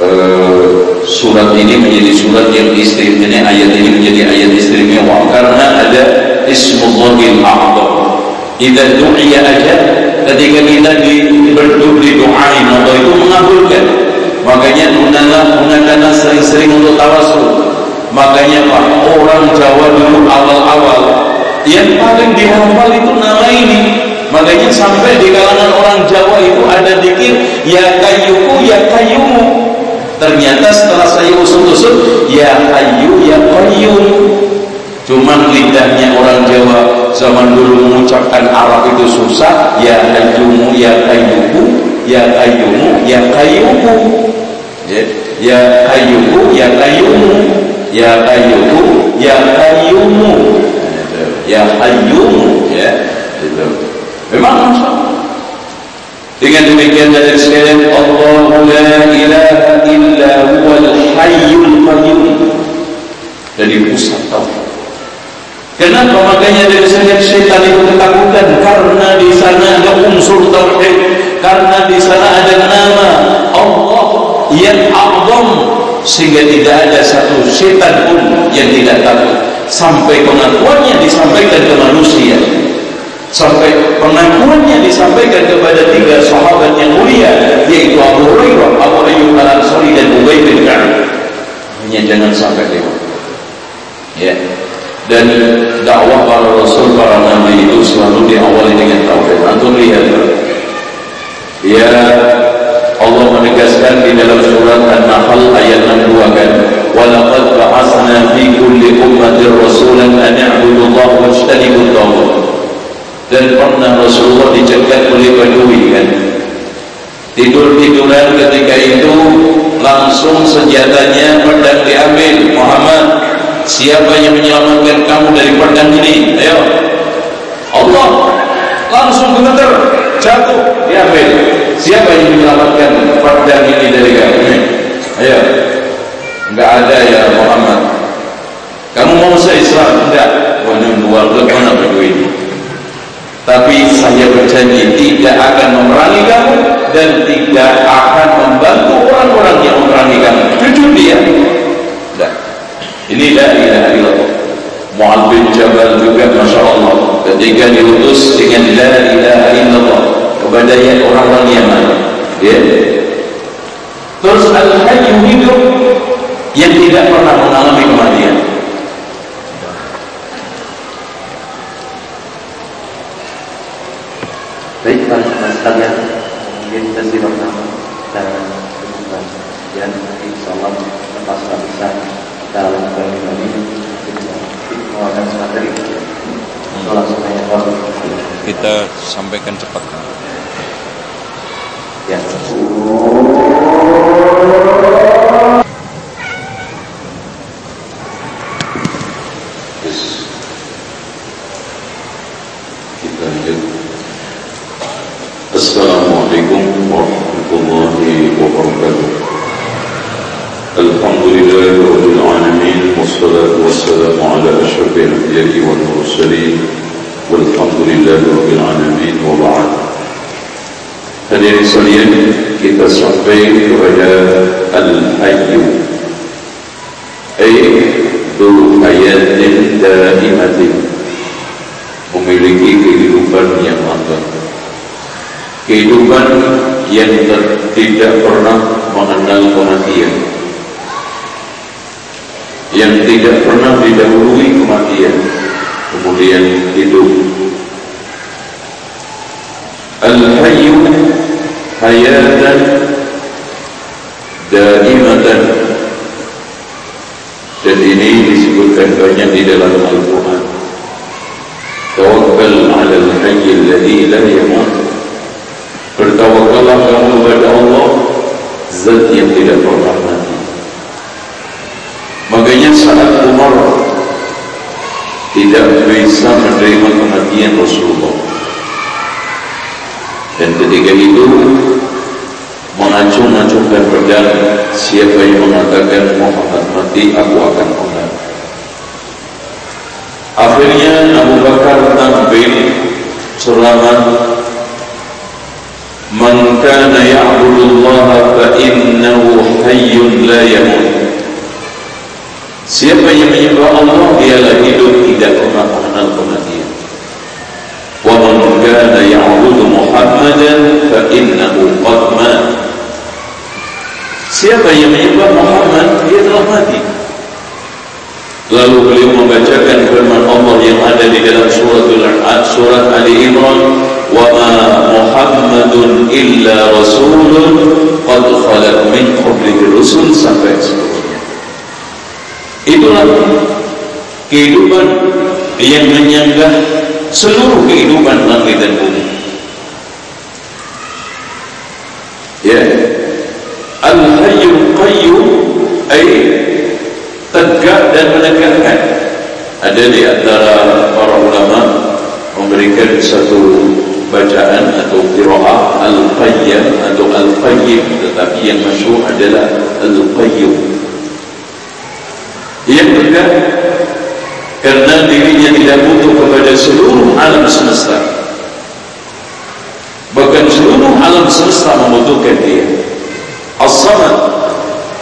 uh, surat ini menjadi surat yang istimewa ayat ini menjadi ayat istimewa karena ada ismullahil a'zam idza du'iya aja ketika kita di berdoa didoain Allah itu mengabulkan. Makanya gunalah gunakanlah sering-sering untuk tawasul makanya Pak orang Jawa dulu awal-awal yang paling dihafal itu nama ini Makanya sampai di kalangan orang Jawa itu ada dikir ya kayuku ya kayumu. Ternyata setelah saya usut-usut ya kayu ya kayu. Cuman lidahnya orang Jawa zaman dulu mengucapkan Arab itu susah ya kayumu ya kayuku ya kayumu ya kayuku. Ya, ya kayuku ya kayumu ya kayuku ya kayumu. Ya kayumu ya. Itu. Memang Masya Dengan demikian dari sekalian Allah la ilaha illa huwal hayyul qayyum. Dari pusat tauhid. Kenapa makanya dari sekalian syaitan itu ketakutan? Karena di sana ada unsur tauhid. Karena di sana ada nama Allah yang azam sehingga tidak ada satu syaitan pun yang tidak takut. Sampai pengakuannya disampaikan ke manusia sampai pengakuannya disampaikan kepada tiga sahabat yang mulia yaitu Abu Hurairah, Abu Ayyub Al-Ansari dan Ubay bin Ka'ab. Hanya jangan sampai lewat. Ya. Dan dakwah para rasul para nabi itu selalu diawali dengan tauhid. Antum lihat Ya Allah menegaskan di dalam surat An-Nahl ayat 62 kan Walaqad ba'asna fi kulli ummatin rasulan an i'budu Allah wajtanibu at dan pernah Rasulullah dicegat oleh Badui kan tidur-tiduran ketika itu langsung senjatanya pedang diambil. Muhammad siapa yang menyelamatkan kamu dari pedang ini? Ayo. Allah langsung gemeter jatuh diambil. Siapa yang menyelamatkan pedang ini dari kamu ayo. Enggak ada ya Muhammad. Kamu mau saya Islam enggak ini dua mana Badui ini tapi saya berjanji tidak akan memerangi kamu dan tidak akan membantu orang-orang yang memerangi kamu. Jujur dia. Nah, ini la ilaha illallah. Mu'ad bin Jabal juga Masya Allah ketika diutus dengan la ilaha illallah kepada yang orang-orang Yaman. Ya. Terus al-hayyu hidup yang tidak pernah mengalami kematian. Baik teman-teman sekalian, mungkin sesi pertama dan dan insya Allah lepas bisa kita lakukan kembali mengeluarkan materi. Tanya Kita sampaikan cepat. Ya. Hadirin sekalian, kita sampai kepada Al-Hayyu. Ay du hayatin daimatin. Memiliki kehidupan yang langgeng. Kehidupan yang tidak pernah mengenal kematian. Yang tidak pernah didahului kematian. Kemudian hidup Al-Hayyu hayatan daimatan dan ini disebutkan banyak di dalam Al-Quran Tawakkal ala al-hayy alladhi la yamut Bertawakallah kamu kepada Allah Zat yang tidak pernah mati Makanya saat Umar Tidak bisa menerima kematian Rasulullah Dan ketika itu Mengacung-acungkan pedang Siapa yang mengatakan Muhammad mati Aku akan menang Akhirnya Abu Bakar tampil Selamat Man kana ya'budullaha fa innahu hayyun la yamut. Siapa yang menyembah Allah dialah hidup tidak pernah mengenal kematian. Wa man kana ya'budu Muhammadan fa innahu qad mat. Siapa yang menyembah Muhammad dia telah mati. Lalu beliau membacakan firman Allah yang ada di dalam suratul surat Ali Imran وما محمد إلا رسول قد خلت من قبله الرسل sampai seterusnya itulah kehidupan yang menyanggah seluruh kehidupan langit dan bumi. Ya. Al-hayyul qayyum ay tegak dan menegakkan ada di antara para ulama memberikan satu bacaan atau qiraah al-qayyim atau al-qayyim tetapi yang masyhur adalah al-qayyum. Yang kedua karena dirinya tidak butuh kepada seluruh alam semesta. Bahkan seluruh alam semesta membutuhkan dia. As-samad.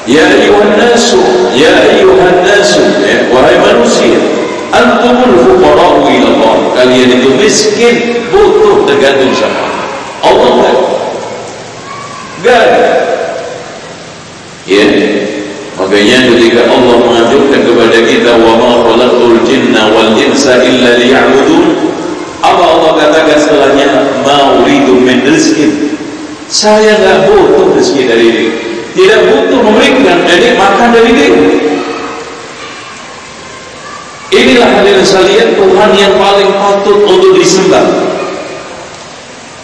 Ya ayuhan nasu ya ayuhan nasu ya, wahai manusia antumul fuqara'u ila Allah. Kalian itu miskin butuh tergantung sama Allah gak ya makanya ketika Allah mengajukan kepada kita wa ma khalaqul jinna wal insa illa liya'budun apa Allah katakan setelahnya? Ma uridu min rizkin saya enggak butuh rezeki dari diri. Tidak butuh memberikan jadi makan dari diri. Inilah hadirin sekalian Tuhan yang paling patut untuk disembah.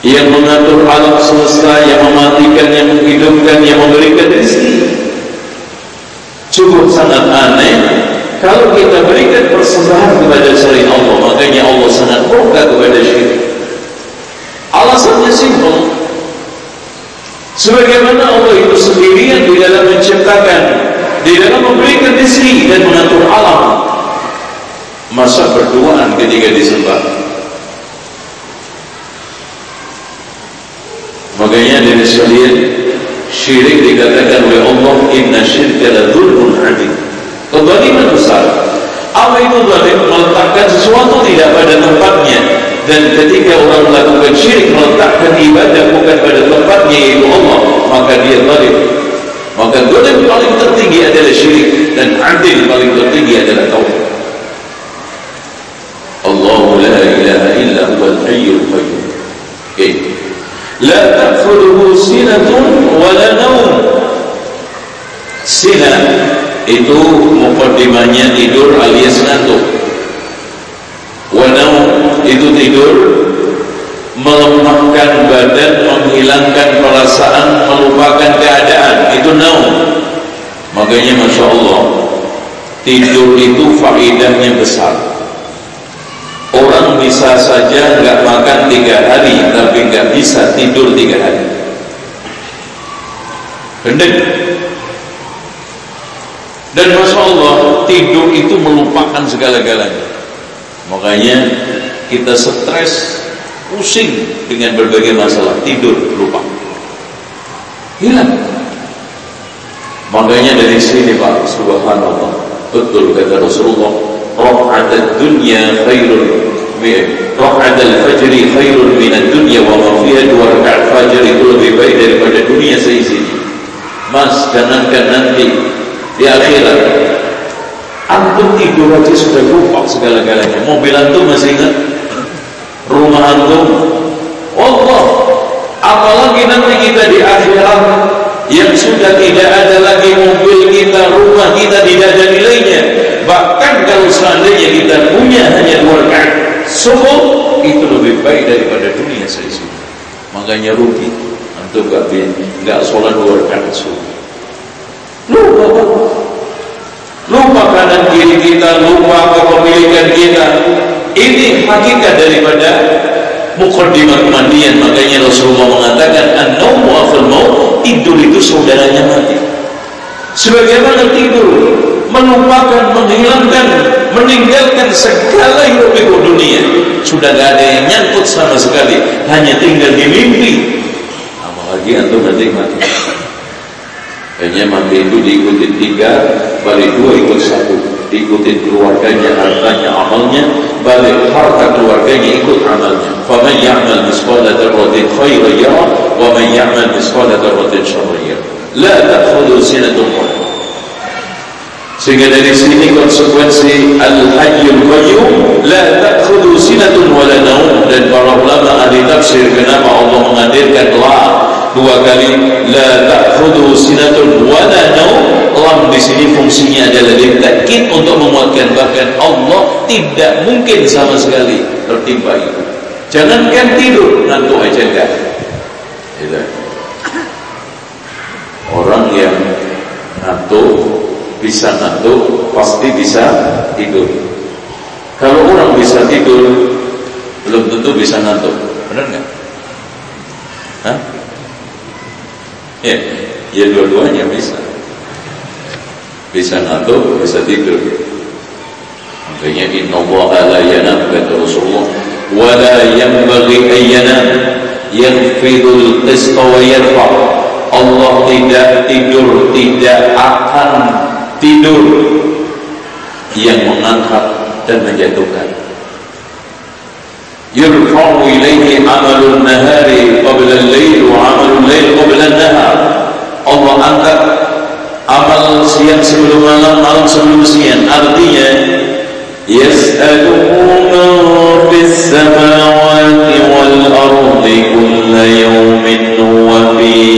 Yang mengatur alam semesta, yang mematikan, yang menghidupkan, yang memberikan rezeki. Cukup sangat aneh kalau kita berikan persembahan kepada selain Allah, makanya Allah sangat murka kepada syirik. Alasannya simpel. Sebagaimana Allah itu sendirian di dalam menciptakan, di dalam memberikan rezeki dan mengatur alam, masa berduaan ketika disembah makanya dari sekalian syirik dikatakan oleh Allah inna syirka la dhulmun adzim kezaliman besar. Allah itu zalim? Meletakkan sesuatu tidak pada tempatnya. Dan ketika orang melakukan syirik meletakkan ibadah bukan pada tempatnya yaitu Allah maka dia zalim. Maka zalim paling tertinggi adalah syirik dan adil paling tertinggi adalah tauhid Allah la ilaha illa huwal hayyul qayyum. Okay. لا تأخذه سنة ولا نوم سنة itu mukadimahnya tidur alias ngantuk. Wanau itu tidur melemahkan badan menghilangkan perasaan melupakan keadaan. Itu naum. Makanya Masya Allah tidur itu faedahnya besar. Orang bisa saja nggak makan tiga hari Tapi nggak bisa tidur tiga hari. Gendeng Dan Masya Allah Tidur itu melupakan segala-galanya. Makanya kita stres Pusing dengan berbagai masalah. Tidur lupa. Hilang. Makanya dari sini Pak Subhanallah. Betul kata Rasulullah Raf'at dunya khairun Raf'at al-fajri khairun min dunya Wa ma fiha dua rakaat fajr itu lebih baik daripada dunia seisinya Mas jangankan nanti Di akhirat Antum tidur aja sudah lupa segala-galanya. Mobil antum masih ingat? Rumah antum? Allah. Apalagi nanti kita di akhirat yang sudah tidak ada lagi mobil kita, rumah kita tidak ada nilainya. Bahkan kalau seandainya kita punya hanya dua rakaat subuh itu lebih baik daripada dunia seisi. Makanya rugi. Antum gak nggak sholat dua rakaat subuh. Lupa lupa kanan kiri kita, lupa kepemilikan kita. Ini hakikat daripada mukaddimah kematian. Makanya Rasulullah mengatakan an-naumu akhul maut, tidur itu saudaranya mati. Sebagaimana tidur melupakan, menghilangkan, meninggalkan segala hidup dunia. Sudah tidak ada yang nyangkut sama sekali, hanya tinggal di mimpi. Apalagi antum nanti mati. Hanya mati itu diikuti tiga, balik dua ikut satu. Diikuti keluarganya, hartanya, amalnya, balik harta keluarganya ikut amalnya. Ya'mal misqala dzarratin khairan yara wa man ya'mal misqala dzarratin syarran yara. La ta'khudhu sinatun wala sehingga dari sini konsekuensi Al-Hayyul Qayyum La ta'khudhu sinatun wala naum. Dan para ulama ahli tafsir Kenapa Allah menghadirkan la dua kali? La ta'khudhu sinatun wa la naum. Lam di sini fungsinya adalah ditakkid untuk menguatkan. Bahkan Allah tidak mungkin sama sekali tertimpa itu. Jangankan tidur ngantuk aja enggak gitu. Orang yang ngantuk bisa ngantuk pasti bisa tidur kalau orang bisa tidur belum tentu bisa ngantuk benar nggak? Hah? Ya, ya dua-duanya bisa. Bisa ngantuk, bisa tidur. Makanya inna Allah la yanam kata Rasulullah wa la yanbaghi an yanam yaghfidul qista wa yarfa. Allah tidak tidur tidak akan tidur. Yang mengangkat dan menjatuhkan. Yurfa'u ilaihi amalun nahari qabla al-lail wa amalul lail qabla an-nahar. Allah angkat amal siang sebelum malam malam sebelum siang. Artinya yas'aluhu man fis samawati wal ardi kulla yawmin wa fi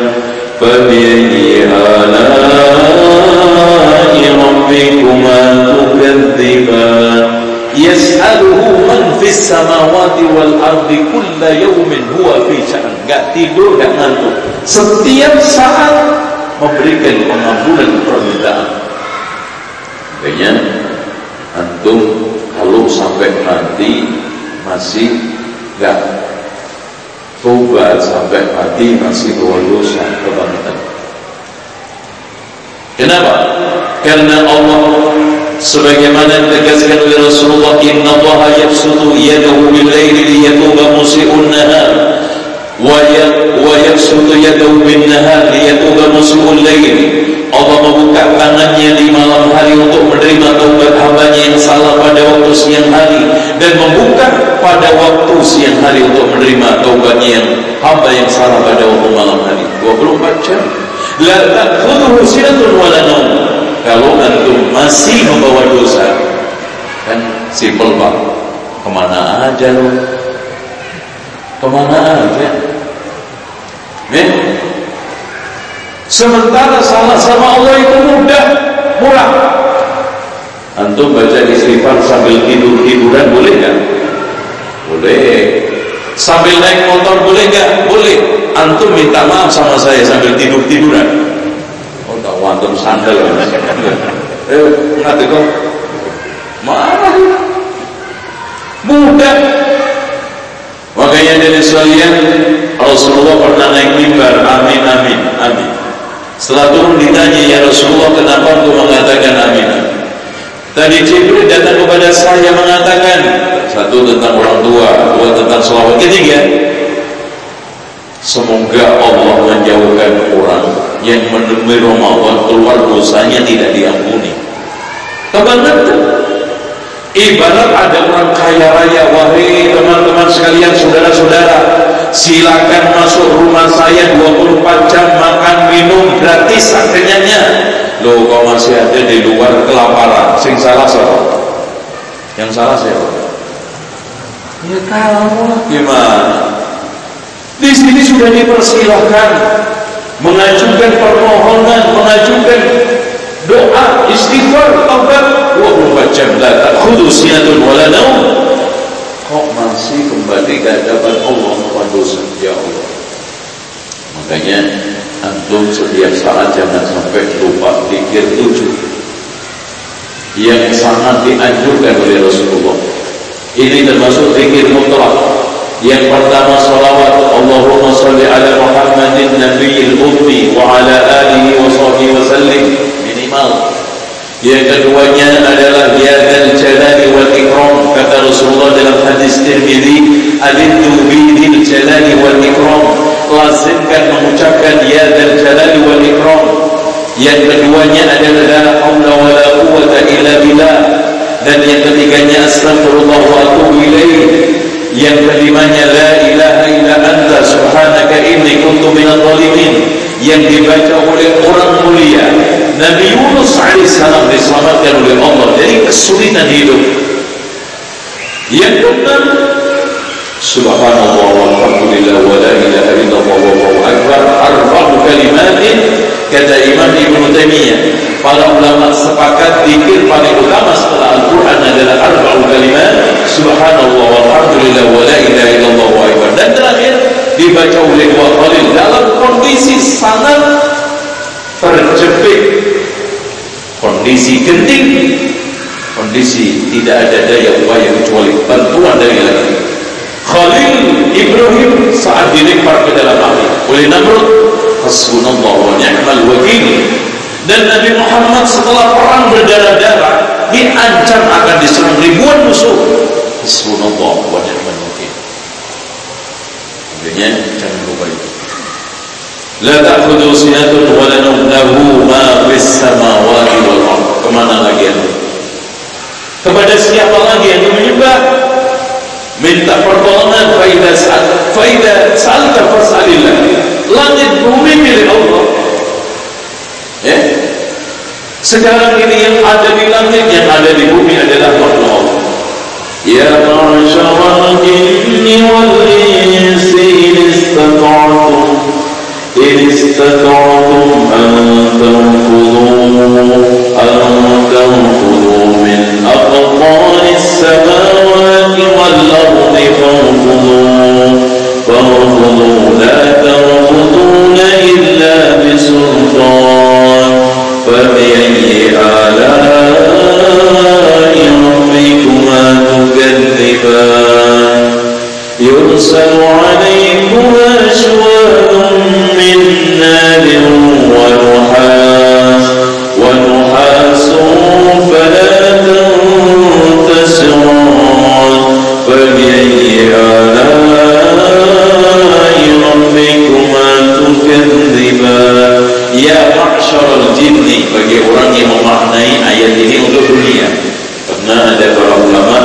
samawati wal ardi kulla yaumin huwa fi sya'an. Enggak tidur, enggak ngantuk. Setiap saat memberikan pengabulan permintaan. Makanya antum kalau sampai mati masih enggak coba sampai mati masih berurusan kebangkitan. Kenapa? Karena Allah sebagaimana ditegaskan oleh Rasulullah inna Allah yabsutu yadahu bil laili liyatuba musii'un nahar. Wa yabsutu yadahu bin nahar liyatuba musii'ul lail. Allah membuka tangannya di malam hari untuk menerima taubat hambanya yang salah pada waktu siang hari dan membuka pada waktu siang hari untuk menerima taubatnya yang hamba yang salah pada waktu malam hari. 24 jam. La ta'khudhuhu sinatun wala naum kalau antum masih membawa dosa kan simpel Pak ke mana aja lo ke mana aja eh Sementara salah sama Allah itu mudah, murah. Antum baca istighfar sambil tidur-tiduran boleh nggak? Boleh. Sambil naik motor boleh nggak? Boleh. Antum minta maaf sama saya sambil tidur-tiduran. Antum sandal. Eh, ngerti kok? Marah. Mudah. Makanya dari sekalian Rasulullah pernah naik mimbar, amin amin amin. Setelah turun ditanya, Ya Rasulullah, kenapa engkau mengatakan amin? Tadi Jibril datang kepada saya mengatakan satu tentang orang tua, dua tentang selawat ketiga. Semoga Allah menjauhkan orang yang menemui Ramadan keluar dosanya tidak diampuni kebangetan Ibarat ada orang kaya raya Wahai teman-teman sekalian Saudara-saudara Silakan masuk rumah saya 24 jam Makan minum gratis Akhirnya Loh kok masih ada di luar kelaparan Sing salah siapa? Yang salah siapa? Ya kamu Gimana? Di sini sudah dipersilahkan Mengajukan permohonan Mengajukan doa istighfar taubat. 24 jam la ta'khudhu sinatun wala naum kok masih kembali ke hadapan Allah wa dosa? Ya Allah. Makanya antum setiap saat jangan sampai lupa pikir tujuh yang sangat dianjurkan oleh Rasulullah. Ini termasuk zikir mutlak yang pertama salawat Allahumma salli ala Muhammadin nabiyil ummi wa ala alihi wa sahbihi wa sallim minimal yang keduanya adalah ya dan jalali wal ikram kata Rasulullah dalam hadis Tirmizi adintu bidil jalali wal ikram lazimkan mengucapkan ya dan jalali wal ikram yang keduanya adalah la haula wala quwwata illa billah dan yang ketiganya astagfirullah wa atubu ilaih yang kelimanya la ilaha illa anta subhanaka inni kuntu minadh dhalimin yang dibaca oleh orang mulia Nabi Yunus alaihissalam diselamatkan oleh Allah dari kesulitan hidup. Yang keenam Subhanallah walhamdulillah wa la ilaha illallah wallahu akbar arba'u kalimatin kata Imam Ibn Taimiyah para ulama sepakat zikir paling utama setelah Al-Quran adalah arba'u kalimat Subhanallah walhamdulillah wa la ilaha illallah wa akbar. Dan terakhir dibaca oleh dua khalil dalam kondisi sangat terjepit. Kondisi genting kondisi tidak ada daya upaya kecuali bantuan dari lagi Khalil Ibrahim saat dilempar ke dalam api. Oleh Namrud Hasbunallah wa ni'mal wakil dan Nabi Muhammad setelah perang berdarah-darah diancam akan diserang ribuan musuh Hasbunallah wa ni'mal wakil Intinya jangan lupa itu La ta'khudhu sinatun wa la lahu ma fis samawati wal ard. Ke mana lagi anda? Kepada siapa lagi yang menyembah? Minta pertolongan faida sa'al faida sa'alta fas'alillah. Langit bumi milik Allah. Ya. Sekarang ini yang ada di langit, yang ada di bumi adalah makhluk Allah. Ya ma'asyaral jinni wal insi in istata'tum إن استطعتم أن تنفذوا أن تنفذوا من أقطار السماوات فبأي آلاء ربكما تكذبان يرسل عليكما شواظ من ini bagi orang yang memaknai ayat ini untuk dunia. Karena ada para ulama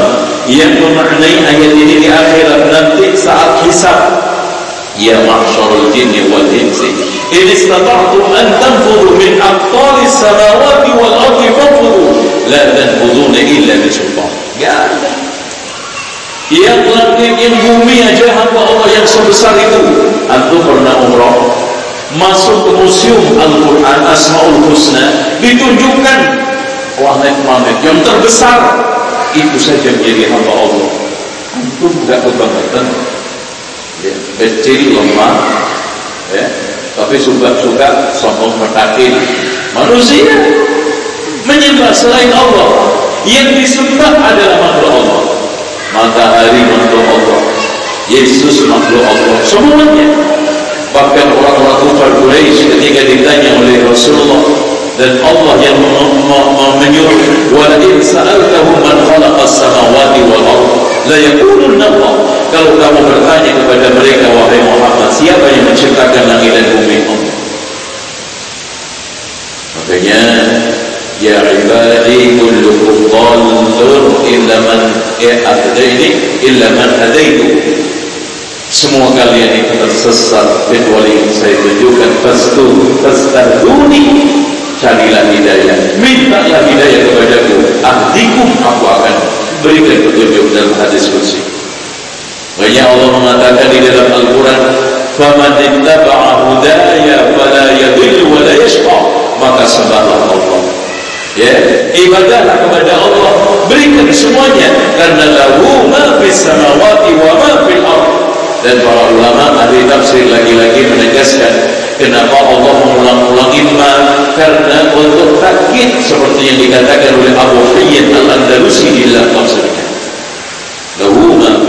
yang memaknai ayat ini di akhirat nanti saat hisab. Ya ma'syarul jinni wal insi in istata'tu an tanfudhu min aqtari samawati wal ardi fanfudhu la tanfudhuna illa bi sultan. Ya yang langit yang bumi aja hamba Allah yang sebesar itu antum pernah umrah masuk ke museum Al-Quran Asmaul Husna ditunjukkan planet-planet yang terbesar itu saja menjadi hamba Allah. Antum tidak kebangetan ya, kecil lemah ya tapi suka-suka sombong mentakin manusia menyembah selain Allah. Yang disembah adalah makhluk Allah. Matahari makhluk Allah. Yesus makhluk Allah. Semuanya bahkan orang-orang kufar Quraisy ketika ditanya oleh Rasulullah dan Allah yang menyuruh wa in sa'altahum man khalaqas samawati wal ard la yaqulunna Allah. Kalau kamu bertanya kepada mereka wahai Muhammad siapa yang menciptakan langit dan bumi? Allah Ya ibadi kullukum dhallun illa man ya'tadaini illa man hadaitu semua kalian itu tersesat. Kecuali yang saya tunjukkan fastu fastahduni carilah hidayah. Mintalah hidayah kepadaku. Ahdikum aku akan berikan petunjuk dalam hadis kursi. Banyak Allah mengatakan di dalam Al-Quran faman ittaba'a hudaya fala yadhillu wa maka sembahlah Allah. Ya ibadahlah kepada Allah. Berikan semuanya. Karena lahu ma fis samawati wa ma fil dan para ulama ahli tafsir lagi-lagi menegaskan kenapa Allah mengulang-ulangi ma karena untuk takkid seperti yang dikatakan oleh Abu Hayyan Al-Andalusi di dalam tafsirnya. Lahu ma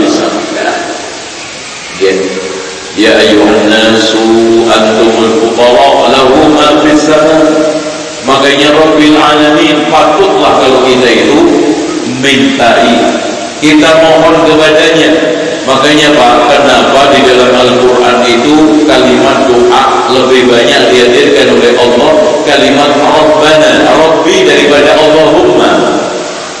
ya ya ayuhan nasu antumul fuqara lahu ma fis makanya Rabbil Alamin patutlah kalau kita itu mintai kita mohon kepadanya Makanya Pak, kenapa di dalam Al-Quran itu kalimat doa lebih banyak dihadirkan oleh Allah kalimat Rabbana, Rabbi daripada Allahumma.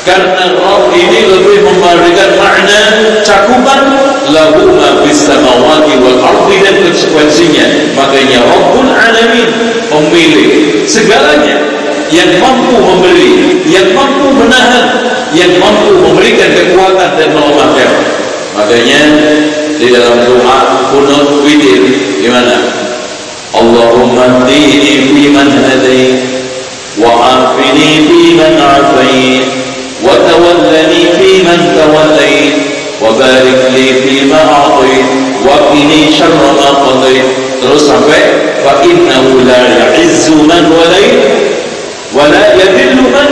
Karena Rabb ini lebih memberikan makna cakupan lahu ma samawati wal ardi dan konsekuensinya. Makanya Rabbul Alamin pemilik segalanya yang mampu memberi, yang mampu menahan, yang mampu memberikan kekuatan dan melemahkan. Makanya di dalam doa kunut witir gimana? Allahumma hdini fi man hadait wa afini fi man afait wa tawallani fi man tawallait wa barik li fi ma a'tait wa qini syarra ma qadait terus sampai fa innahu la ya'izzu man walait wa la yadhillu man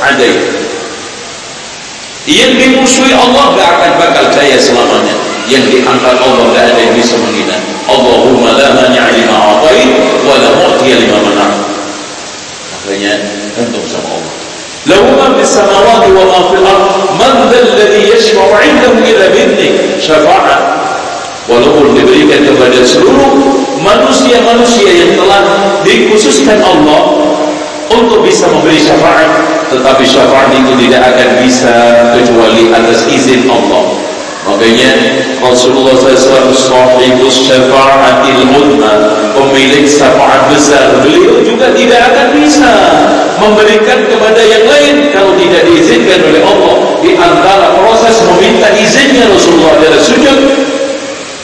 adait Yang dimusuhi Allah gak akan. Yang diangkat Allah gak ada yang bisa menghina. Allahumma la mani'a lima atain wa la mu'tiya lima mana. Makanya gantung sama Allah. Lahu ma fis samawati wa ma fil ard man dhal ladzi yashfa'u 'indahu illa bi'idhni syafa'ah walaupun diberikan kepada seluruh manusia-manusia yang telah dikhususkan Allah untuk bisa memberi syafaat tetapi syafaat itu tidak akan bisa kecuali atas izin Allah makanya Rasulullah SAW sahibus syafaatil udma pemilik syafaat besar. Beliau juga tidak akan bisa memberikan kepada yang lain kalau tidak diizinkan oleh Allah. Di antara proses meminta izinnya Rasulullah adalah sujud.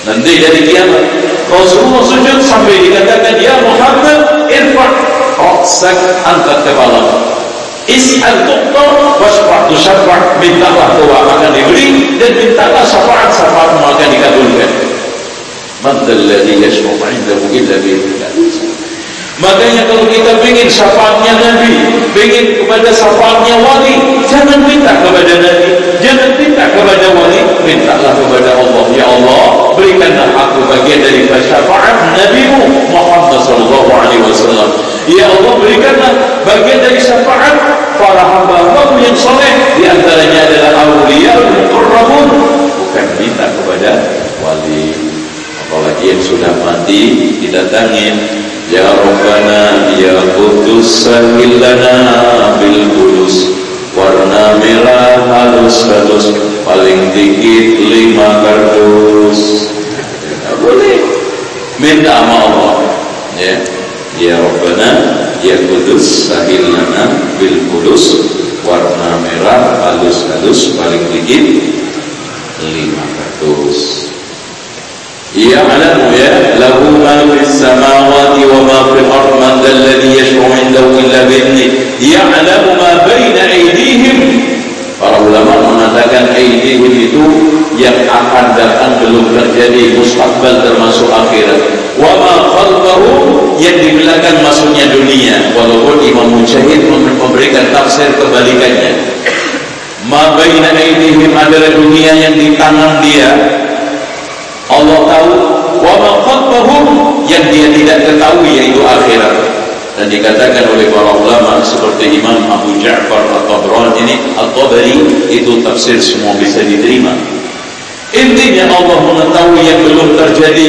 Nanti dari kiamat Rasulullah sujud sampai dikatakan ya Muhammad irfa' Roksak angkat kepala Is'al tuqta Wasfa' tusyafa' Mintalah doa akan diberi Dan mintalah syafaat Syafaat akan dikabulkan. Indahu illa Makanya kalau kita ingin syafaatnya Nabi, ingin kepada syafaatnya wali, jangan minta kepada Nabi, jangan minta kepada wali, mintalah kepada Allah. Ya Allah, berikanlah aku bagian dari syafaat Nabimu Muhammad sallallahu alaihi wasallam. Ya Allah, berikanlah bagian dari syafaat para hamba-Mu yang soleh, di antaranya adalah auliya muqarrabun, bukan minta kepada wali. Apalagi yang sudah mati didatangin Ya Rabbana Ya Qudus Sahil lana Bil Kudus Warna merah halus-halus Paling dikit lima kardus. Boleh. Minta sama Allah. Ya. Ya Rabbana Ya Qudus Sahil lana Bil Kudus Warna merah halus-halus Paling dikit lima kardus يعلم يا له ما في السماوات وما في الأرض من ذا الذي يشفع عنده إلا بإذنه يعلم ما بين أيديهم Para ulama mengatakan aidihim itu yang akan datang belum terjadi mustaqbal termasuk akhirat. Wa ma khalqahum yang di belakang maksudnya dunia. Walaupun Imam Mujahid memberikan tafsir kebalikannya. Ma baina aidihim adalah dunia yang di tangan dia Allah tahu wa ma khalfahum yang dia tidak ketahui yaitu akhirat. Dan dikatakan oleh para ulama seperti Imam Abu Ja'far At-Tabrani ini At-Tabari itu tafsir semua bisa diterima. Intinya Allah mengetahui yang belum terjadi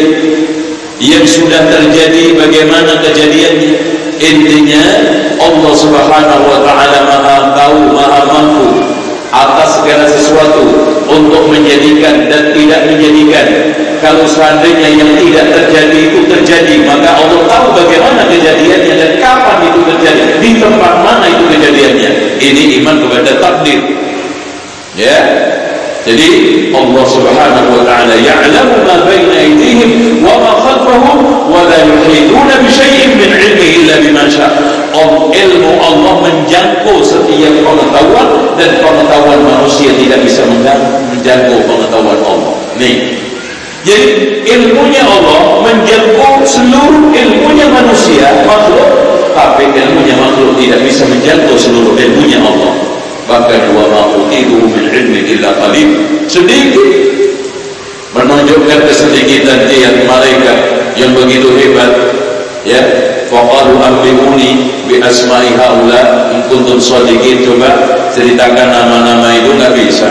yang sudah terjadi bagaimana kejadiannya. Intinya Allah Subhanahu wa taala Maha tahu, Maha mampu atas segala sesuatu untuk menjadikan dan tidak menjadikan. Kalau seandainya yang tidak terjadi itu terjadi, maka Allah tahu bagaimana kejadiannya dan kapan itu terjadi, di tempat mana itu kejadiannya. Ini iman kepada takdir. Ya, jadi Allah Subhanahu wa taala ya'lamu ma baina aydihim wa ma khalfahum wa la yuhituna bi syai'in min 'ilmihi illa bima syaa. Ilmu Allah menjangkau setiap pengetahuan dan pengetahuan manusia tidak bisa menjangkau pengetahuan Allah. Nih. Jadi ilmunya Allah menjangkau seluruh ilmunya manusia makhluk, tapi ilmunya makhluk tidak bisa menjangkau seluruh ilmunya Allah. Bahkan wa ma utitu min ilmi illa sedikit menunjukkan kesedikitan dia malaikat yang begitu hebat ya. Faqalu amliuni bi asma'i haula. In kuntum coba ceritakan nama-nama itu enggak bisa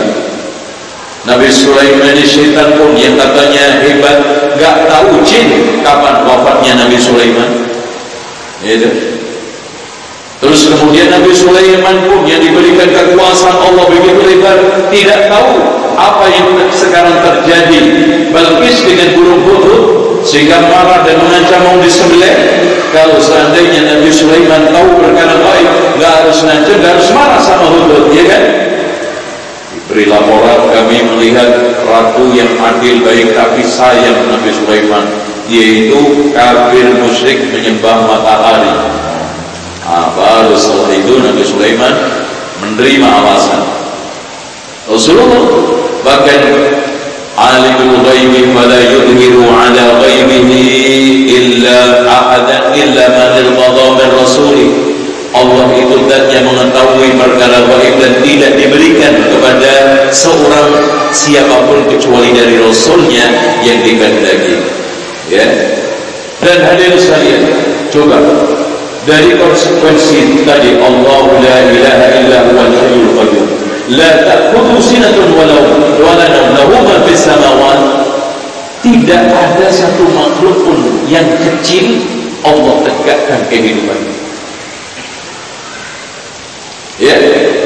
Nabi Sulaiman ini pun yang katanya hebat enggak tahu jin kapan wafatnya Nabi Sulaiman itu Terus kemudian Nabi Sulaiman pun yang diberikan kekuasaan Allah begitu lebar tidak tahu apa yang sekarang terjadi. Balkis dengan burung putut sehingga marah dan mengancam mau disembelih. Kalau seandainya Nabi Sulaiman tahu perkara baik, nggak harus ngancam, nggak harus marah sama hudud, ya kan? Beri laporan kami melihat ratu yang adil baik tapi sayang Nabi Sulaiman yaitu kafir musyrik menyembah matahari Nah, baru setelah itu Nabi Sulaiman menerima alasan. Rasulullah bahkan alimul ghaibi fala yudhiru ala ghaibihi illa ahadan illa man irtada min rasuli. Allah itu dan yang mengetahui perkara gaib dan tidak diberikan kepada seorang siapa pun kecuali dari Rasulnya yang dikehendaki. Ya. Dan hadirin sekalian, coba dari konsekuensi tadi Allah la ilaha illa huwa al-hayyul qayyum la ta'khudhu sinatun wa la nawm lahu ma fis samawati tidak ada satu makhluk pun yang kecil Allah tegakkan kehidupan ya.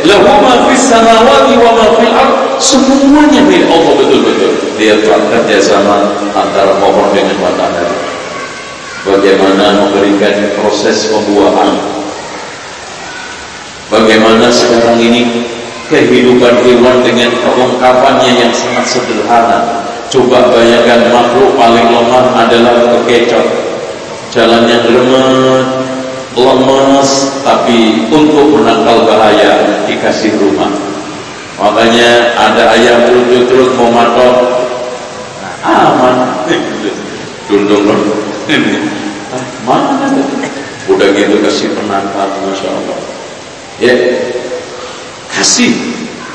Lahu ma fis samawati wa ma fil ard semuanya milik Allah betul-betul. Dia telah kerjasama antara pohon dengan matahari. Bagaimana memberikan proses pembuahan? Bagaimana sekarang ini kehidupan hewan dengan perlengkapannya yang sangat sederhana? Coba bayangkan makhluk paling lemah adalah kekecot jalannya lemet lemes tapi untuk menangkal bahaya dikasih rumah. Makanya ada ayam truk-truk mau matok. Aman. (laughs) Dundung mana? Udah gitu kasih penangkap masya Allah. Ya. Kasih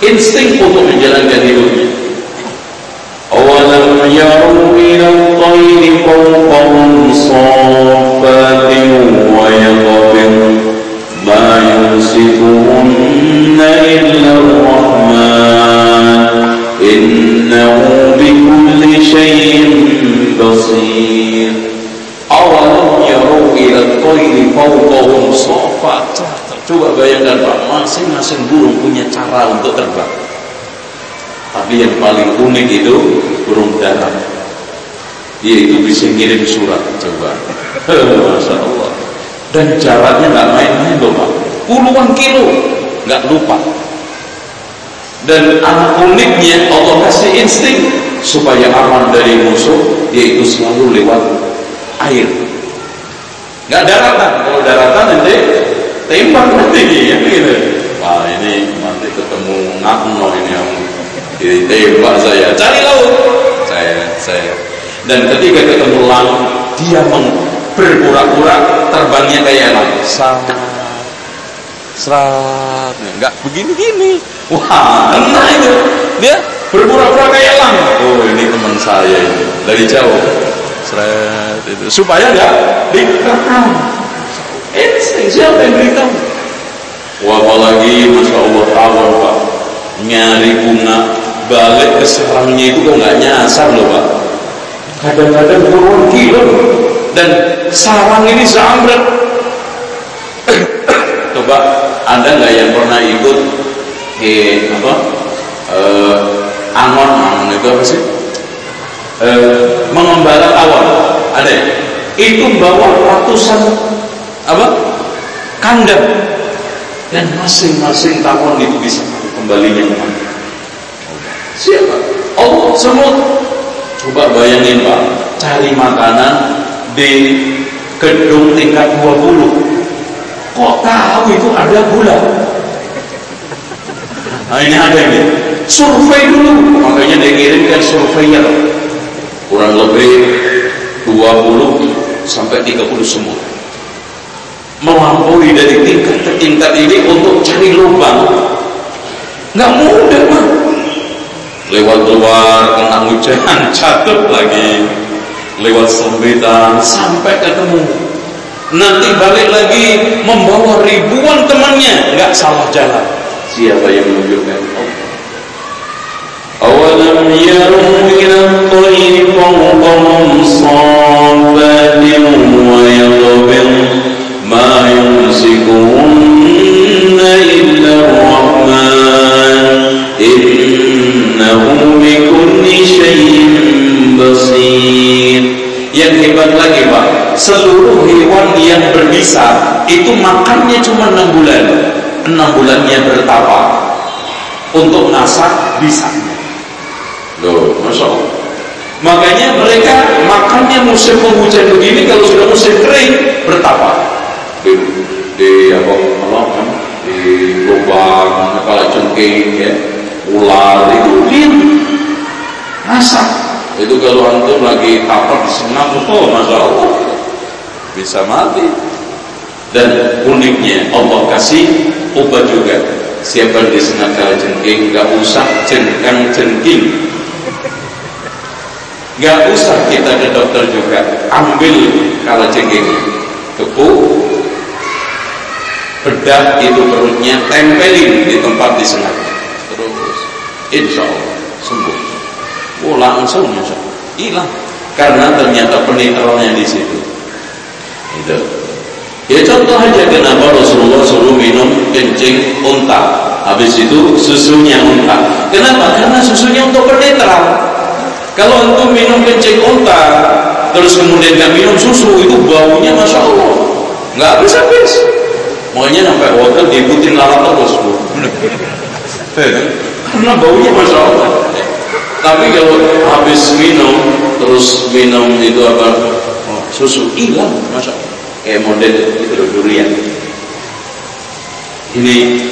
insting untuk menjalankan hidupnya. Awalam yaru ila tayri fawqahum safatin wa coba bayangkan Pak masing-masing burung punya cara untuk terbang. Tapi yang paling unik itu burung darat. Dia itu bisa ngirim surat coba. (laughs) Masya Allah dan jaraknya nggak main-main loh Pak. Puluhan kilo. Nggak lupa. Dan anak uniknya Allah kasih insting supaya aman dari musuh dia itu selalu lewat air. Nggak daratan. Kalau daratan nanti tembak nanti ya gitu. Wah ini nanti ketemu ngakno ini yang ditembak saya. Cari laut. Saya saya. Dan ketika ketemu laut dia berpura-pura terbangnya kayak elang serat serat nggak begini-gini. Wah enak itu. Dia berpura-pura kayak elang oh ini teman saya ini. Dari jauh. Seret itu. Supaya enggak dikekang insting siapa yang beritahu? Wah apalagi masya Allah tawar pak. Nyari bunga balik ke sarangnya itu kok nggak nyasar loh pak. Kadang-kadang puluhan kilo dan sarang ini seamret ada nggak yang pernah ikut di apa eh, angon? Angon itu apa sih? Eh, mengembala awan. Ada ya? itu bawa ratusan apa kandang. Dan masing-masing tawon itu bisa kembalinya ke mana siapa? Allah semut. Coba bayangin pak. Cari makanan di gedung tingkat 20 kok tahu itu ada gula nah ini ada ini survei dulu makanya dia kirimkan surveyor kurang lebih 20 sampai 30 semua melampaui dari tingkat ke tingkat ini untuk cari lubang nggak mudah mah lewat luar kena hujan jatuh lagi lewat sambetan sampai ketemu nanti balik lagi membawa ribuan temannya. Nggak salah jalan. Siapa yang menunjukkan? Awalam yaru ila tayyi fawqahum safatin seluruh hewan yang berbisa itu makannya cuma 6 bulan. 6 bulannya bertapa. Untuk masak bisa. Loh Masya Allah. Makanya mereka makannya musim penghujan begini kalau sudah musim kering bertapa. Di, di apa, apa di lubang kepala cengking ya. Ular itu diam masak. Itu kalau antum lagi tapak di Singapura oh masya Allah bisa mati. Dan uniknya Allah kasih obat juga. Siapa di kala jengking gak usah jengkang jengking. Gak usah kita ke dokter juga. Ambil kala jengking. Tepuk bedah itu perutnya tempelin di tempat di terus insya Allah sembuh. Oh langsung insya hilang. Karena ternyata penetralnya di situ itu ya contoh aja kenapa Rasulullah suruh minum kencing unta? Habis itu susunya unta. Kenapa? Karena susunya untuk penetral. Kalau untuk minum kencing unta terus kemudian nggak minum susu itu baunya masya Allah. Nggak habis habis makanya sampai hotel diikutin lalat terus karena baunya masya Allah. Tapi kalau habis minum terus minum itu apa? Oh, susu. Hilang masa kayak model itu durian ini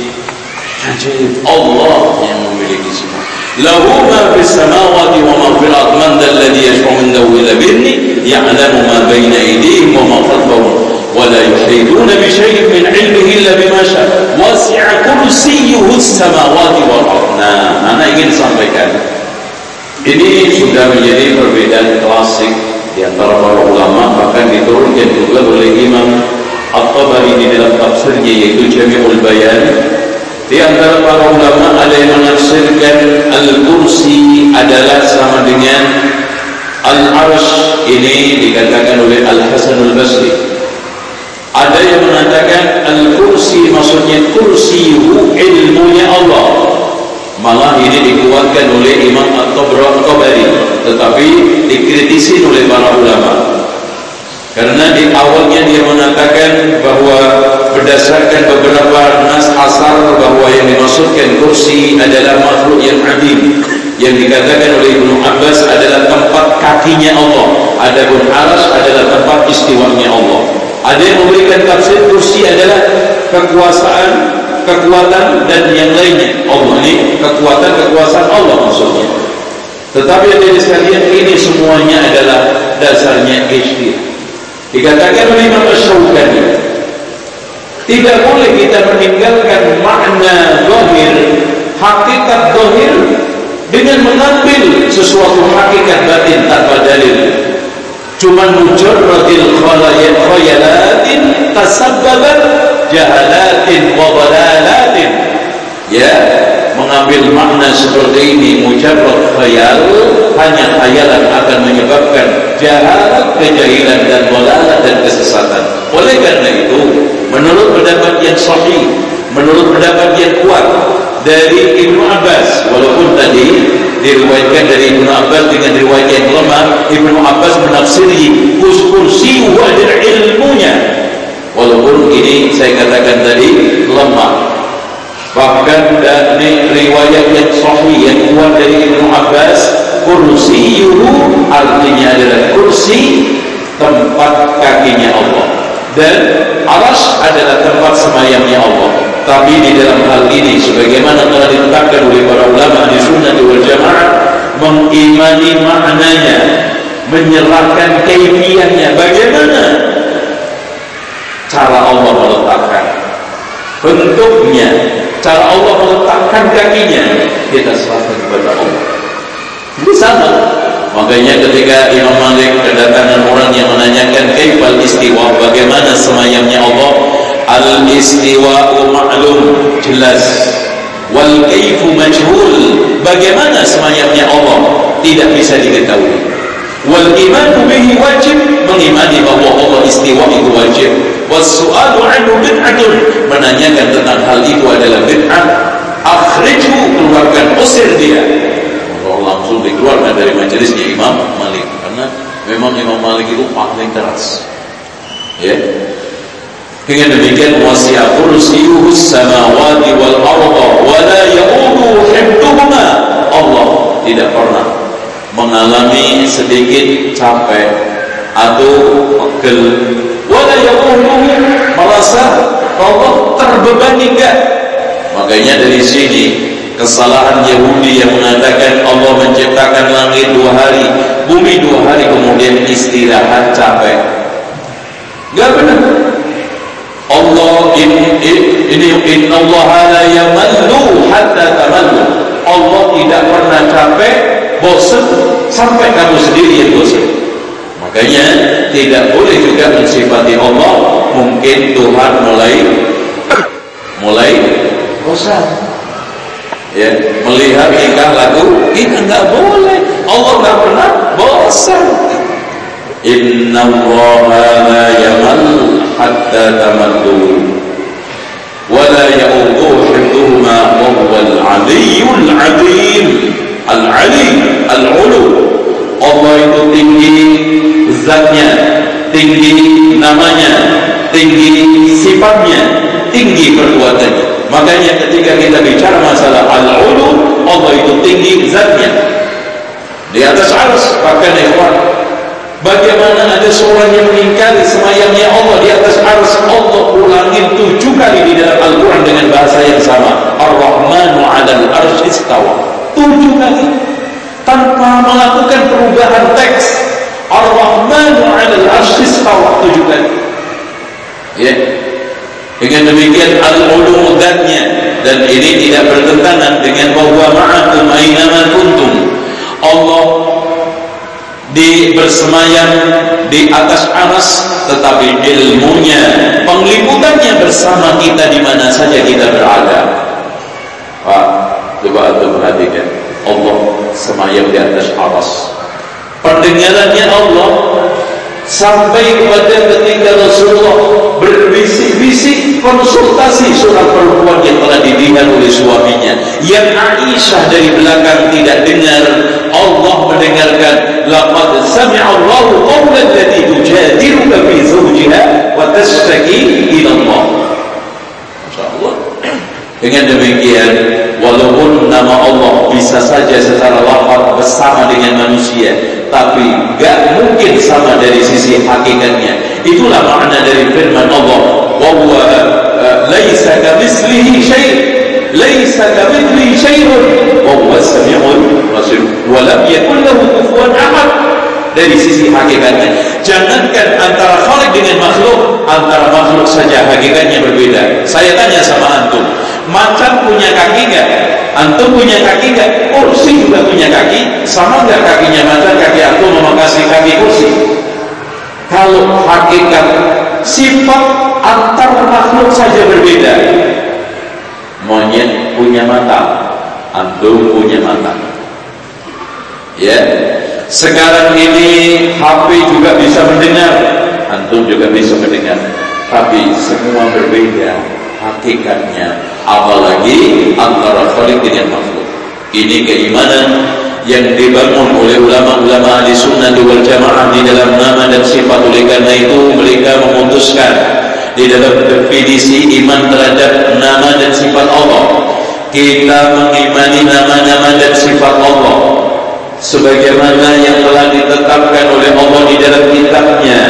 ajaib Allah yang memiliki semua lahu ma fis samawati wa ma fil ard man dhal ladhi yashfa'u indahu illa bi'izni ya'lamu ma bayna aydihim wa ma khalfahum ولا يحيطون بشيء من علمه إلا بما شاء وسع كرسيه السماوات والأرض nah, Anak ingin sampaikan Ini sudah menjadi perbedaan klasik di antara para ulama bahkan diturunkan juga oleh Imam At-Tabari di dalam tafsirnya yaitu Jami'ul Bayan. Di antara para ulama ada yang menafsirkan Al-Kursi adalah sama dengan Al-Arsh ini dikatakan oleh Al-Hasan Al-Basri. Ada yang mengatakan Al-Kursi maksudnya kursiyu ilmunya Allah malah ini dikuatkan oleh Imam At-Tabari tetapi dikritisi oleh para ulama. Karena di awalnya dia mengatakan bahwa berdasarkan beberapa nas asar bahwa yang dimaksudkan kursi adalah makhluk yang adim yang dikatakan oleh Ibnu Abbas adalah tempat kakinya Allah. Adapun aras adalah tempat istiwanya Allah. Ada yang memberikan tafsir kursi adalah kekuasaan kekuatan dan yang lainnya. Allah ini kekuatan kekuasaan Allah maksudnya tetapi jadi sekalian ini semuanya adalah dasarnya ikhtiar dikatakan oleh Imam Asyawkani tidak boleh kita meninggalkan makna zahir hakikat zahir dengan mengambil sesuatu hakikat batin tanpa dalil. Cuma mujarradil khayalatin tasabbabat jahalatin wa balalatin ya mengambil makna seperti ini mujarrad khayal hanya khayalan akan menyebabkan jahalat kejahilan dan balalat dan kesesatan. Oleh karena itu menurut pendapat yang sahih menurut pendapat yang kuat dari Ibnu Abbas walaupun tadi diriwayatkan dari Ibnu Abbas dengan riwayat yang lemah Ibnu Abbas menafsiri kursi adalah ilmunya. Walaupun ini saya katakan tadi lemah bahkan dari riwayat yang sahih yang kuat dari Ibnu Abbas kursi artinya adalah kursi tempat kakinya Allah. Dan aras adalah tempat semayamnya Allah. Tapi di dalam hal ini sebagaimana telah ditetapkan oleh para ulama di sunnah wal jamaah mengimani maknanya menyerahkan keifiannya bagaimana? Cara Allah meletakkan bentuknya cara Allah meletakkan kakinya kita serahkan kepada Allah ini sama Makanya ketika Imam Malik kedatangan orang yang menanyakan kaifal istiwa, bagaimana semayamnya Allah? Al istiwa'u ma'lum, jelas. Wal kaifu majhul, bagaimana semayamnya Allah? Tidak bisa diketahui. Wal imanu bihi wajib, mengimani bahwa Allah istiwa itu wajib. Was su'alu anhu bid'atun, menanyakan tentang hal itu adalah bid'ah. Akhrijhu, keluarkan, usir dia. Langsung dikeluarkan dari majelisnya Imam Malik. Karena memang Imam Malik itu paling keras. Ya. Dengan demikian wasi'a kursiyuhu samawati wal arda wa la ya'udu hibduhuma Allah tidak pernah mengalami sedikit capek atau pegel wa la ya'udu merasa Allah terbebani enggak makanya dari sini kesalahan Yahudi yang mengatakan Allah menciptakan langit dua hari, bumi dua hari kemudian istirahat capek. Gak benar. Allah ini ini in Allah la yamallu hatta tamallu. Allah tidak pernah capek, bosan sampai kamu sendiri yang bosan. Makanya tidak boleh juga mensifati Allah mungkin Tuhan mulai mulai bosan. Ya melihat tingkah laku kita nggak boleh. Allah nggak pernah bosan. Inna Allah la yamal hatta tamallu. Wa la ya'udhu hifdhuhuma wa huwa al-'aliyyul 'azim al-'ali al-'ulu Allah itu tinggi zatnya tinggi namanya tinggi sifatnya tinggi perbuatannya Makanya ketika kita bicara masalah al-ulu, Allah itu tinggi zatnya. Di atas aras, bahkan ikhwan. Bagaimana ada seorang yang mengingkari semayamnya Allah di atas aras Allah ulangi tujuh kali di dalam Al-Quran dengan bahasa yang sama. Ar-Rahmanu al arsh istawa. Tujuh kali. Tanpa melakukan perubahan teks. Ar-Rahmanu al arsh istawa. Tujuh kali. Ya. Dengan demikian al-ulu dan ini tidak bertentangan dengan bahwa ma'akum aina kuntum. Allah di bersemayam di atas aras tetapi ilmunya pengliputannya bersama kita di mana saja kita berada. Pak, coba anda perhatikan Allah semayam di atas aras. Pendengarannya Allah sampai kepada ketika Rasulullah berbisik-bisik konsultasi seorang perempuan yang telah didikan oleh suaminya yang Aisyah dari belakang tidak dengar Allah mendengarkan laqad sami'a Allahu qawlan lati tujadiluka fi zawjiha wa tashtaki ila Allah dengan demikian walaupun nama Allah bisa saja secara lafaz bersama dengan manusia tapi gak mungkin sama dari sisi hakikatnya. Itulah makna dari firman Allah. Wa huwa uh, laisa kamitslihi syai' laisa kamitslihi syai'un wa huwa as-sami'ul basir. Wa lam yakul lahu kufuwan ahad dari sisi hakikatnya jangankan antara khalik dengan makhluk antara makhluk saja hakikatnya berbeda saya tanya sama antum macan punya kaki enggak Antum punya kaki enggak? Kursi juga punya kaki. Sama enggak kakinya macan kaki antum memakasi kaki kursi? Kalau hakikat sifat antar makhluk saja berbeda. Monyet punya mata, antum punya mata. Ya. Sekarang ini HP juga bisa mendengar, antum juga bisa mendengar. Tapi semua berbeda hakikatnya. Apalagi antara khalik dengan makhluk ini keimanan yang dibangun oleh ulama-ulama ahli sunnah wal jamaah di dalam nama dan sifat. Oleh karena itu mereka memutuskan di dalam definisi iman terhadap nama dan sifat Allah. Kita mengimani nama-nama dan sifat Allah sebagaimana yang telah ditetapkan oleh Allah di dalam kitabnya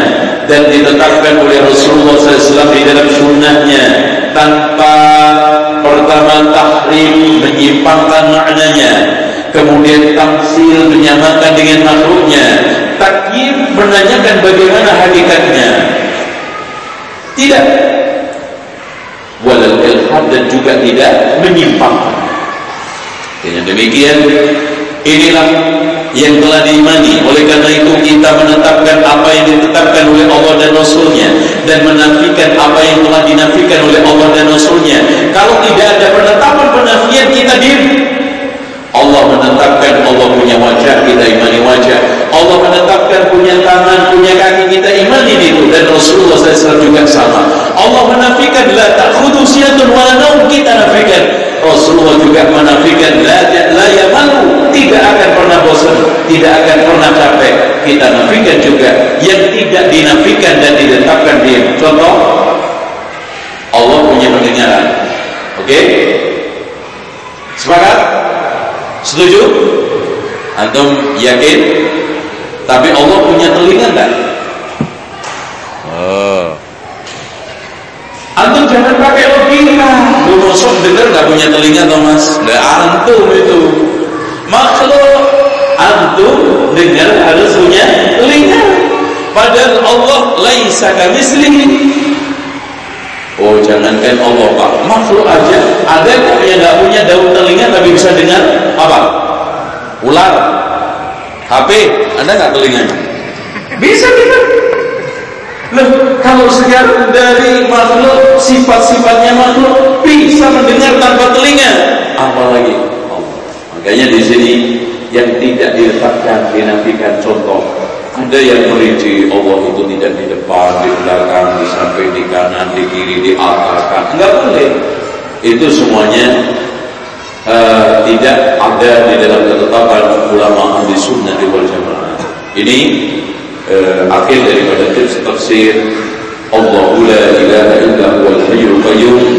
dan ditetapkan oleh Rasulullah SAW di dalam sunnahnya tanpa pertama tahrim menyimpangkan maknanya kemudian tamsil menyamakan dengan makhluknya takyif menanyakan bagaimana hakikatnya. Tidak. Walal ilhad dan juga tidak menyimpangkan. Dengan demikian inilah yang telah diimani. Oleh karena itu kita menetapkan apa yang ditetapkan oleh Allah dan Rasulnya dan menafikan apa yang telah dinafikan oleh Allah dan Rasulnya. Kalau tidak ada penetapan penafian kita diam Allah menetapkan Allah punya wajah kita imani wajah. Allah menetapkan punya tangan punya kaki kita imani itu dan Rasulullah SAW juga sama. Allah menafikan la ta'khudu siyatun wa kita nafikan. Rasulullah juga menafikan la, la yamalu tidak akan pernah bosan tidak akan pernah capek kita nafikan juga yang tidak dinafikan dan ditetapkan dia contoh Allah punya pendengaran oke okay? sepakat setuju antum yakin tapi Allah punya telinga enggak oh Antum jangan pakai logika. Lu masuk dengar nggak punya telinga atau mas? Nggak antum itu. Makhluk antum dengar harus punya telinga. Padahal Allah laisa kamislihi. Oh jangankan Allah pak, makhluk aja ada yang nggak punya daun telinga tapi bisa dengar apa? Ular, HP, ada nggak telinganya? Bisa dengar. Loh, kalau sekarang dari makhluk sifat-sifatnya makhluk bisa mendengar tanpa telinga, apalagi. Makanya di sini yang tidak diletakkan dinafikan contoh ada yang merinci Allah itu tidak di depan, di belakang, di samping, di kanan, di kiri, di atas, enggak boleh. Itu semuanya uh, tidak ada di dalam ketetapan ulama ahli sunnah di wal jamaah. Ini uh, akhir daripada tips tafsir Allah la ilaha illa huwa al-hayyul qayyum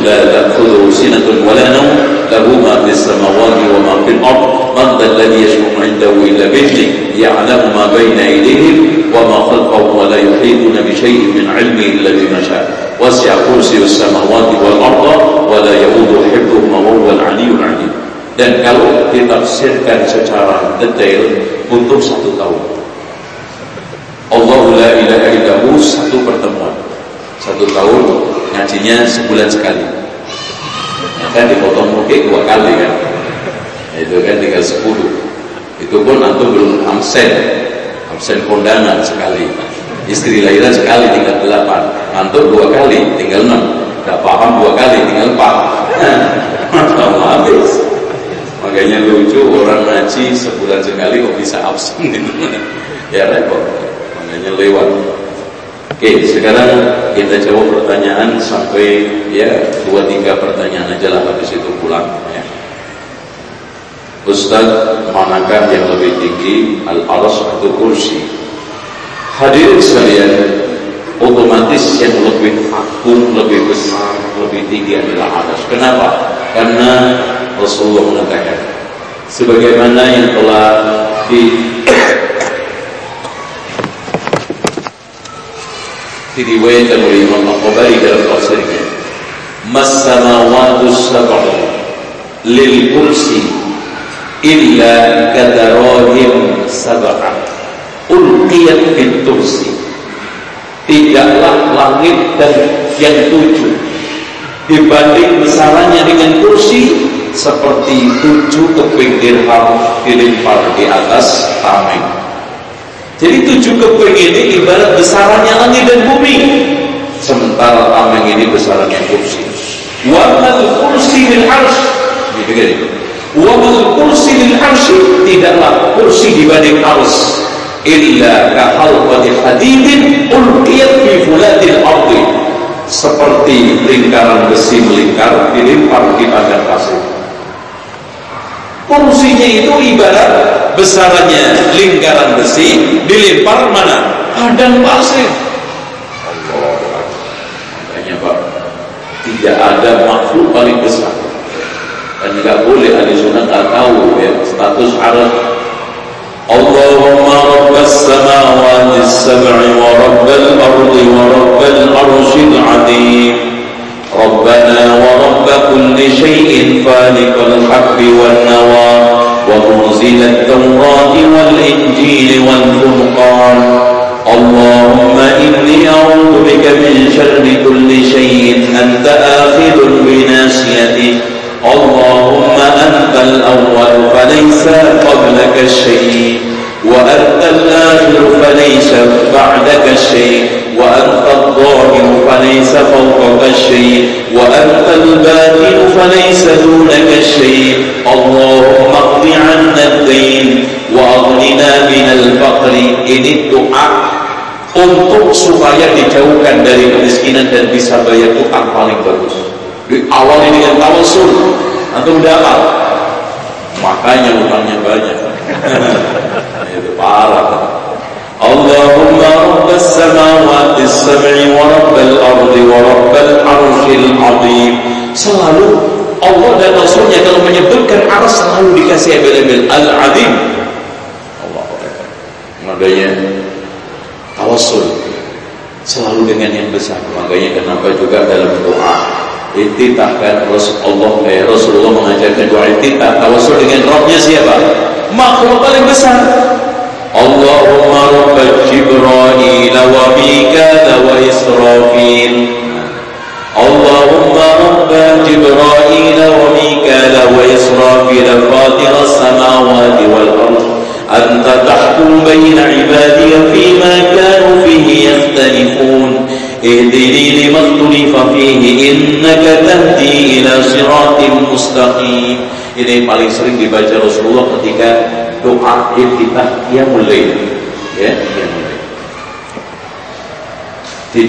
la ta'khudhuhu sinatun wa la nawm lahu ma fis samawati wa ma fil ard man dhal ladhi yashfa'u 'indahu illa bihi ya'lamu ma bayna aydihim wa ma khalfahum wa la yuhituna bi shay'in min 'ilmihi illa bima sha'a wasi'a kursiyyus samawati wal arda wa la ya'uduhu hifdhuhuma wa huwal 'aliyyul 'azim dan kalau ditafsirkan secara detail untuk satu tahun. Allah la ilaha illahu satu pertemuan. Satu tahun ngajinya sebulan sekali. ya kan dipotong mungkin dua kali kan? Itu kan tinggal sepuluh. Itu pun antum belum absen. Absen kondangan sekali. Istri lahiran sekali tinggal delapan. Antum dua kali tinggal enam. Gak paham dua kali tinggal empat. (laughs) Nah, habis. Makanya lucu orang ngaji sebulan sekali kok bisa absen gitu. (laughs) Ya repot. Hanya lewat. Oke, sekarang kita jawab pertanyaan sampai ya dua tiga pertanyaan aja lah habis itu pulang. Ya. Ustaz, manakah yang lebih tinggi al-aras atau kursi? Hadirin sekalian, otomatis yang lebih agung, lebih besar, lebih tinggi adalah aras. Kenapa? Karena Rasulullah mengatakan, sebagaimana yang telah di diriwayatkan oleh Imam Al-Qabari dalam tafsirnya Mas-samawatu sab'u lil kursi illa kadarahim sab'a ulqiyat fit tursi tidaklah langit dan yang tujuh dibanding besarannya dengan kursi seperti tujuh keping dirham dilempar di atas tameng jadi tujuh keping ini ibarat besarannya langit dan bumi. Sementara tameng ini besarannya kursi. Wa mal kursi lil arsh. Wa mal kursi lil arsh tidaklah kursi dibanding arsh illa ka halqati hadidin ulqiyat fi fuladil ardi seperti lingkaran besi melingkar dilempar di padang pasir kursinya itu ibarat besarnya lingkaran besi dilempar mana? Padang pasir. Makanya Pak, tidak ada makhluk paling besar. Dan nggak boleh ada sunnah tak tahu ya status Arab. Allahumma rabbas samawati sab'i wa rabbal ardi wa rabbal arshil azim. ربنا ورب كل شيء فالق الحب والنوى ومنزل التوراة والإنجيل والفرقان. اللهم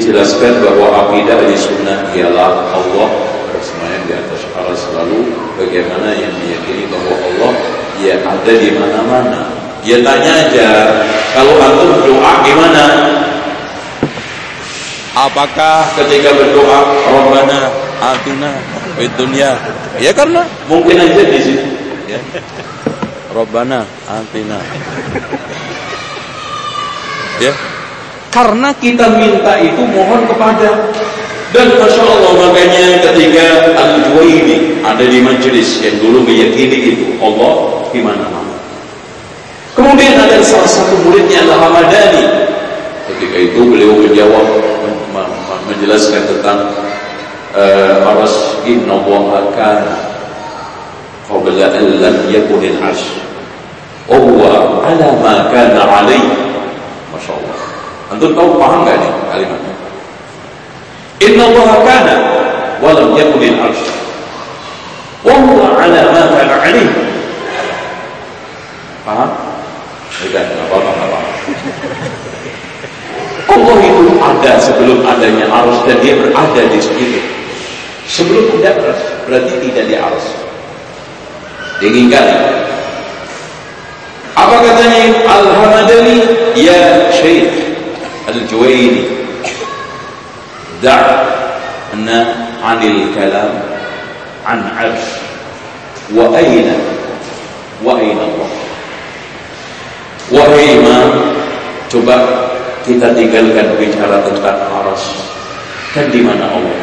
dijelaskan bahwa akidah di sunnah ialah Allah bersemayam di atas aras selalu bagaimana yang meyakini bahwa Allah ya ada di mana-mana ya tanya aja kalau antum doa gimana Apakah ketika berdoa Rabbana atina fid dunya? Ya karena mungkin aja di situ. Ya. Rabbana atina. Ya. Karena kita minta itu mohon kepada dan Masya Allah makanya ketika Al-Juwaini ada di majelis yang dulu meyakini itu Allah di mana-mana. Kemudian ada salah satu muridnya Al-Hamadani. Ketika itu beliau menjawab menjelaskan tentang uh, aras inna allaha kana qabla an lam yakun al-arsh wa huwa ala ma kana Allah antum tahu paham gak nih kalimatnya inna allaha kana wa lam yakun al-arsh wa huwa ala ma kana alai paham? Tidak, apa-apa, apa-apa Allah itu ada sebelum adanya arus dan dia berada di situ. Sebelum tidak arus, berarti tidak di arus. Diinginkan. Apa katanya Al-Hamadani? Ya Syekh Anil kalam an arsh wa aina wa aina Allah. Wahai imam, coba kita tinggalkan bicara tentang aras dan di mana Allah.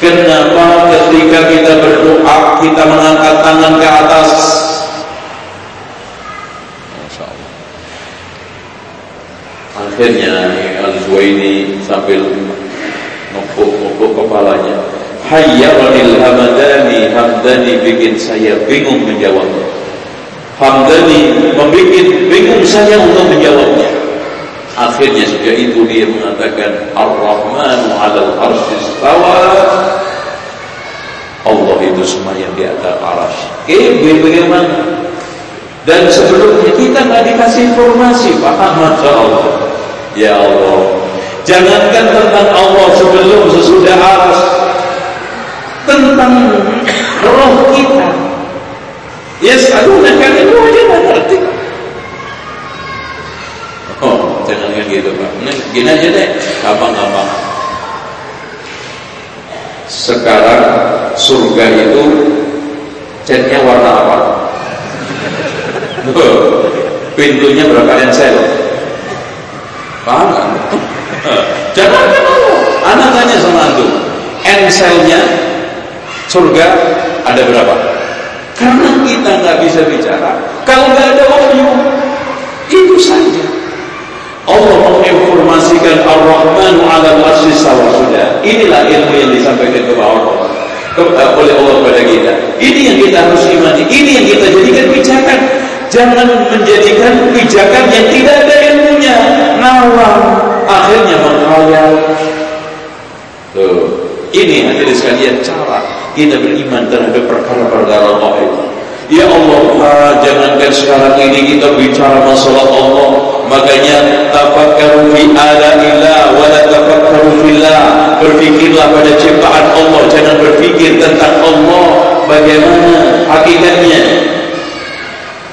Kenapa ketika kita berdoa kita mengangkat tangan ke atas? Masya Allah. Akhirnya Al-Zuwaini sambil ngepuk-ngepuk kepalanya. Hayyaranil hamadani hamdani bikin saya bingung menjawabnya. Hamdani membuat bingung saya untuk menjawabnya. Akhirnya sejak itu dia mengatakan Ar-Rahmanu 'alal arsy istawa. Allah itu semuanya di atas aras. Eh, bagaimana? Dan sebelumnya kita nggak dikasih informasi, Pak Masya Allah. Ya Allah, Jangankan tentang Allah sebelum sesudah aras Tentang roh kita. Kan itu aja nggak ngerti. Oh, jangan kan gitu Pak. Gini aja deh, gampang-gampang. Sekarang surga itu Catnya warna apa? (laughs) Pintunya berapa ensel? Paham kan? Jangan kan Anak tanya sama antum Enselnya surga ada berapa? Karena kita nggak bisa bicara Kalau nggak ada wahyu Itu saja Allah menginformasikan Ar-Rahmanu ala arsy sudah. Inilah ilmu yang disampaikan kepada Allah eh, oleh Allah kepada kita. Ini yang kita harus imani. Ini yang kita jadikan pijakan. Jangan menjadikan pijakan yang tidak ada. Nawar. Akhirnya menghayal. Tuh. Ini hadirin sekalian cara kita beriman terhadap perkara-perkara gaib. Ya Allah, ah, jangankan sekarang ini kita bicara masalah Allah, makanya tafakkaru fi alaillah wa la tafakkaru fillah. Berfikirlah pada ciptaan Allah, jangan berfikir tentang Allah bagaimana hakikatnya.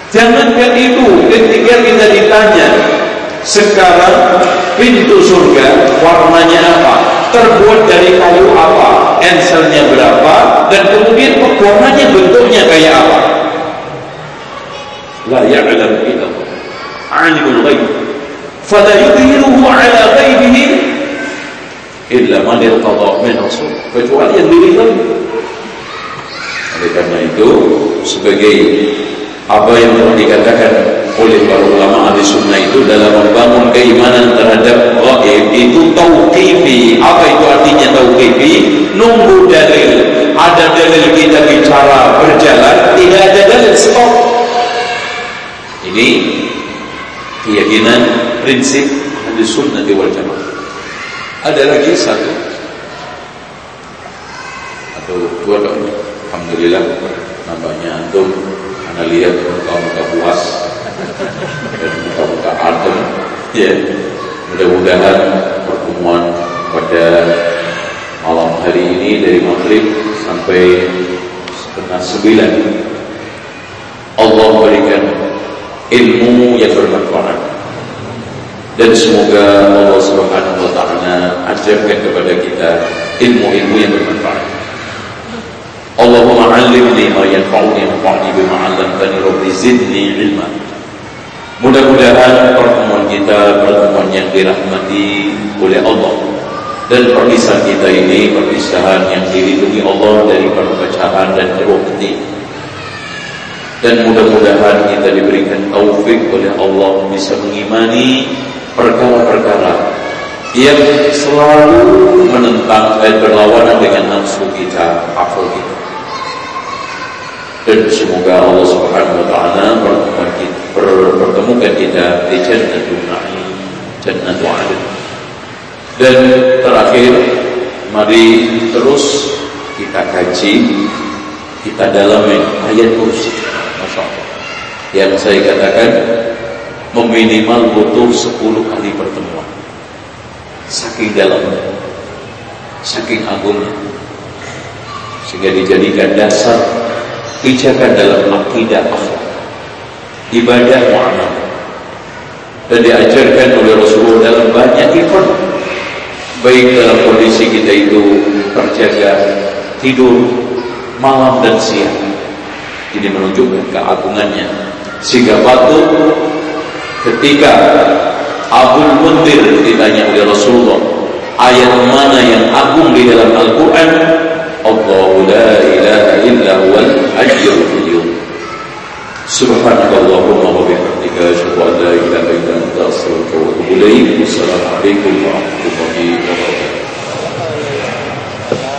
Jangankan itu, ketika kita ditanya sekarang pintu surga warnanya apa? Terbuat dari kayu apa? Enselnya berapa? Dan kemudian warnanya bentuknya kayak apa? La ya'lam illa alimul ghaib. Fala yudhiruhu ala ghaibihi illa man irtada min rasul. Kecuali yang diridhoi. Oleh karena itu sebagai apa yang telah dikatakan oleh para ulama ahli sunnah itu dalam membangun keimanan terhadap gaib itu tauqifi. Apa itu artinya tauqifi? Nunggu dalil. Ada dalil kita bicara berjalan tidak ada dalil stop. Ini keyakinan prinsip ahli sunnah wal jamaah. Ada lagi satu? Atau dua Alhamdulillah nampaknya antum. Anda lihat muka-muka puas dan muka-muka adem ya. Mudah-mudahan pertemuan pada malam hari ini dari maghrib sampai setengah sembilan. Allah berikan ilmu yang bermanfaat. Dan semoga Allah Subhanahu wa taala ajarkan kepada kita ilmu-ilmu yang bermanfaat. Allahumma allimni ma yanfa'uni wanfa'ni bima 'allamtani rabbi zidni ilma. Mudah-mudahan pertemuan kita pertemuan yang dirahmati oleh Allah dan perpisahan kita ini perpisahan yang dilindungi Allah dari perpecahan dan kerukti. Dan mudah-mudahan kita diberikan taufik oleh Allah bisa mengimani perkara-perkara yang selalu menentang dan berlawanan dengan nafsu kita, akal kita dan semoga Allah Subhanahu wa taala pertemukan kita, pertemukan kita di jannatul na'im jannatul adn dan terakhir mari terus kita kaji kita dalami ayat kursi. Masya Allah yang saya katakan meminimal butuh 10 kali pertemuan. Saking dalamnya saking agungnya. Sehingga dijadikan dasar pijakan dalam akidah akhlak ibadah mu'amal dan diajarkan oleh Rasulullah dalam banyak event baik dalam kondisi kita itu terjaga tidur malam dan siang. Ini menunjukkan keagungannya. Sehingga patut ketika Abu Mundir ditanya oleh Rasulullah ayat mana yang agung di dalam Al-Quran? Allahu la ilaha illa huwal Subhanakallahumma wa bihamdika asyhadu an la ilaha illa anta astaghfiruka wa atubu ilaik. Wassalamu alaikum warahmatullahi wabarakatuh.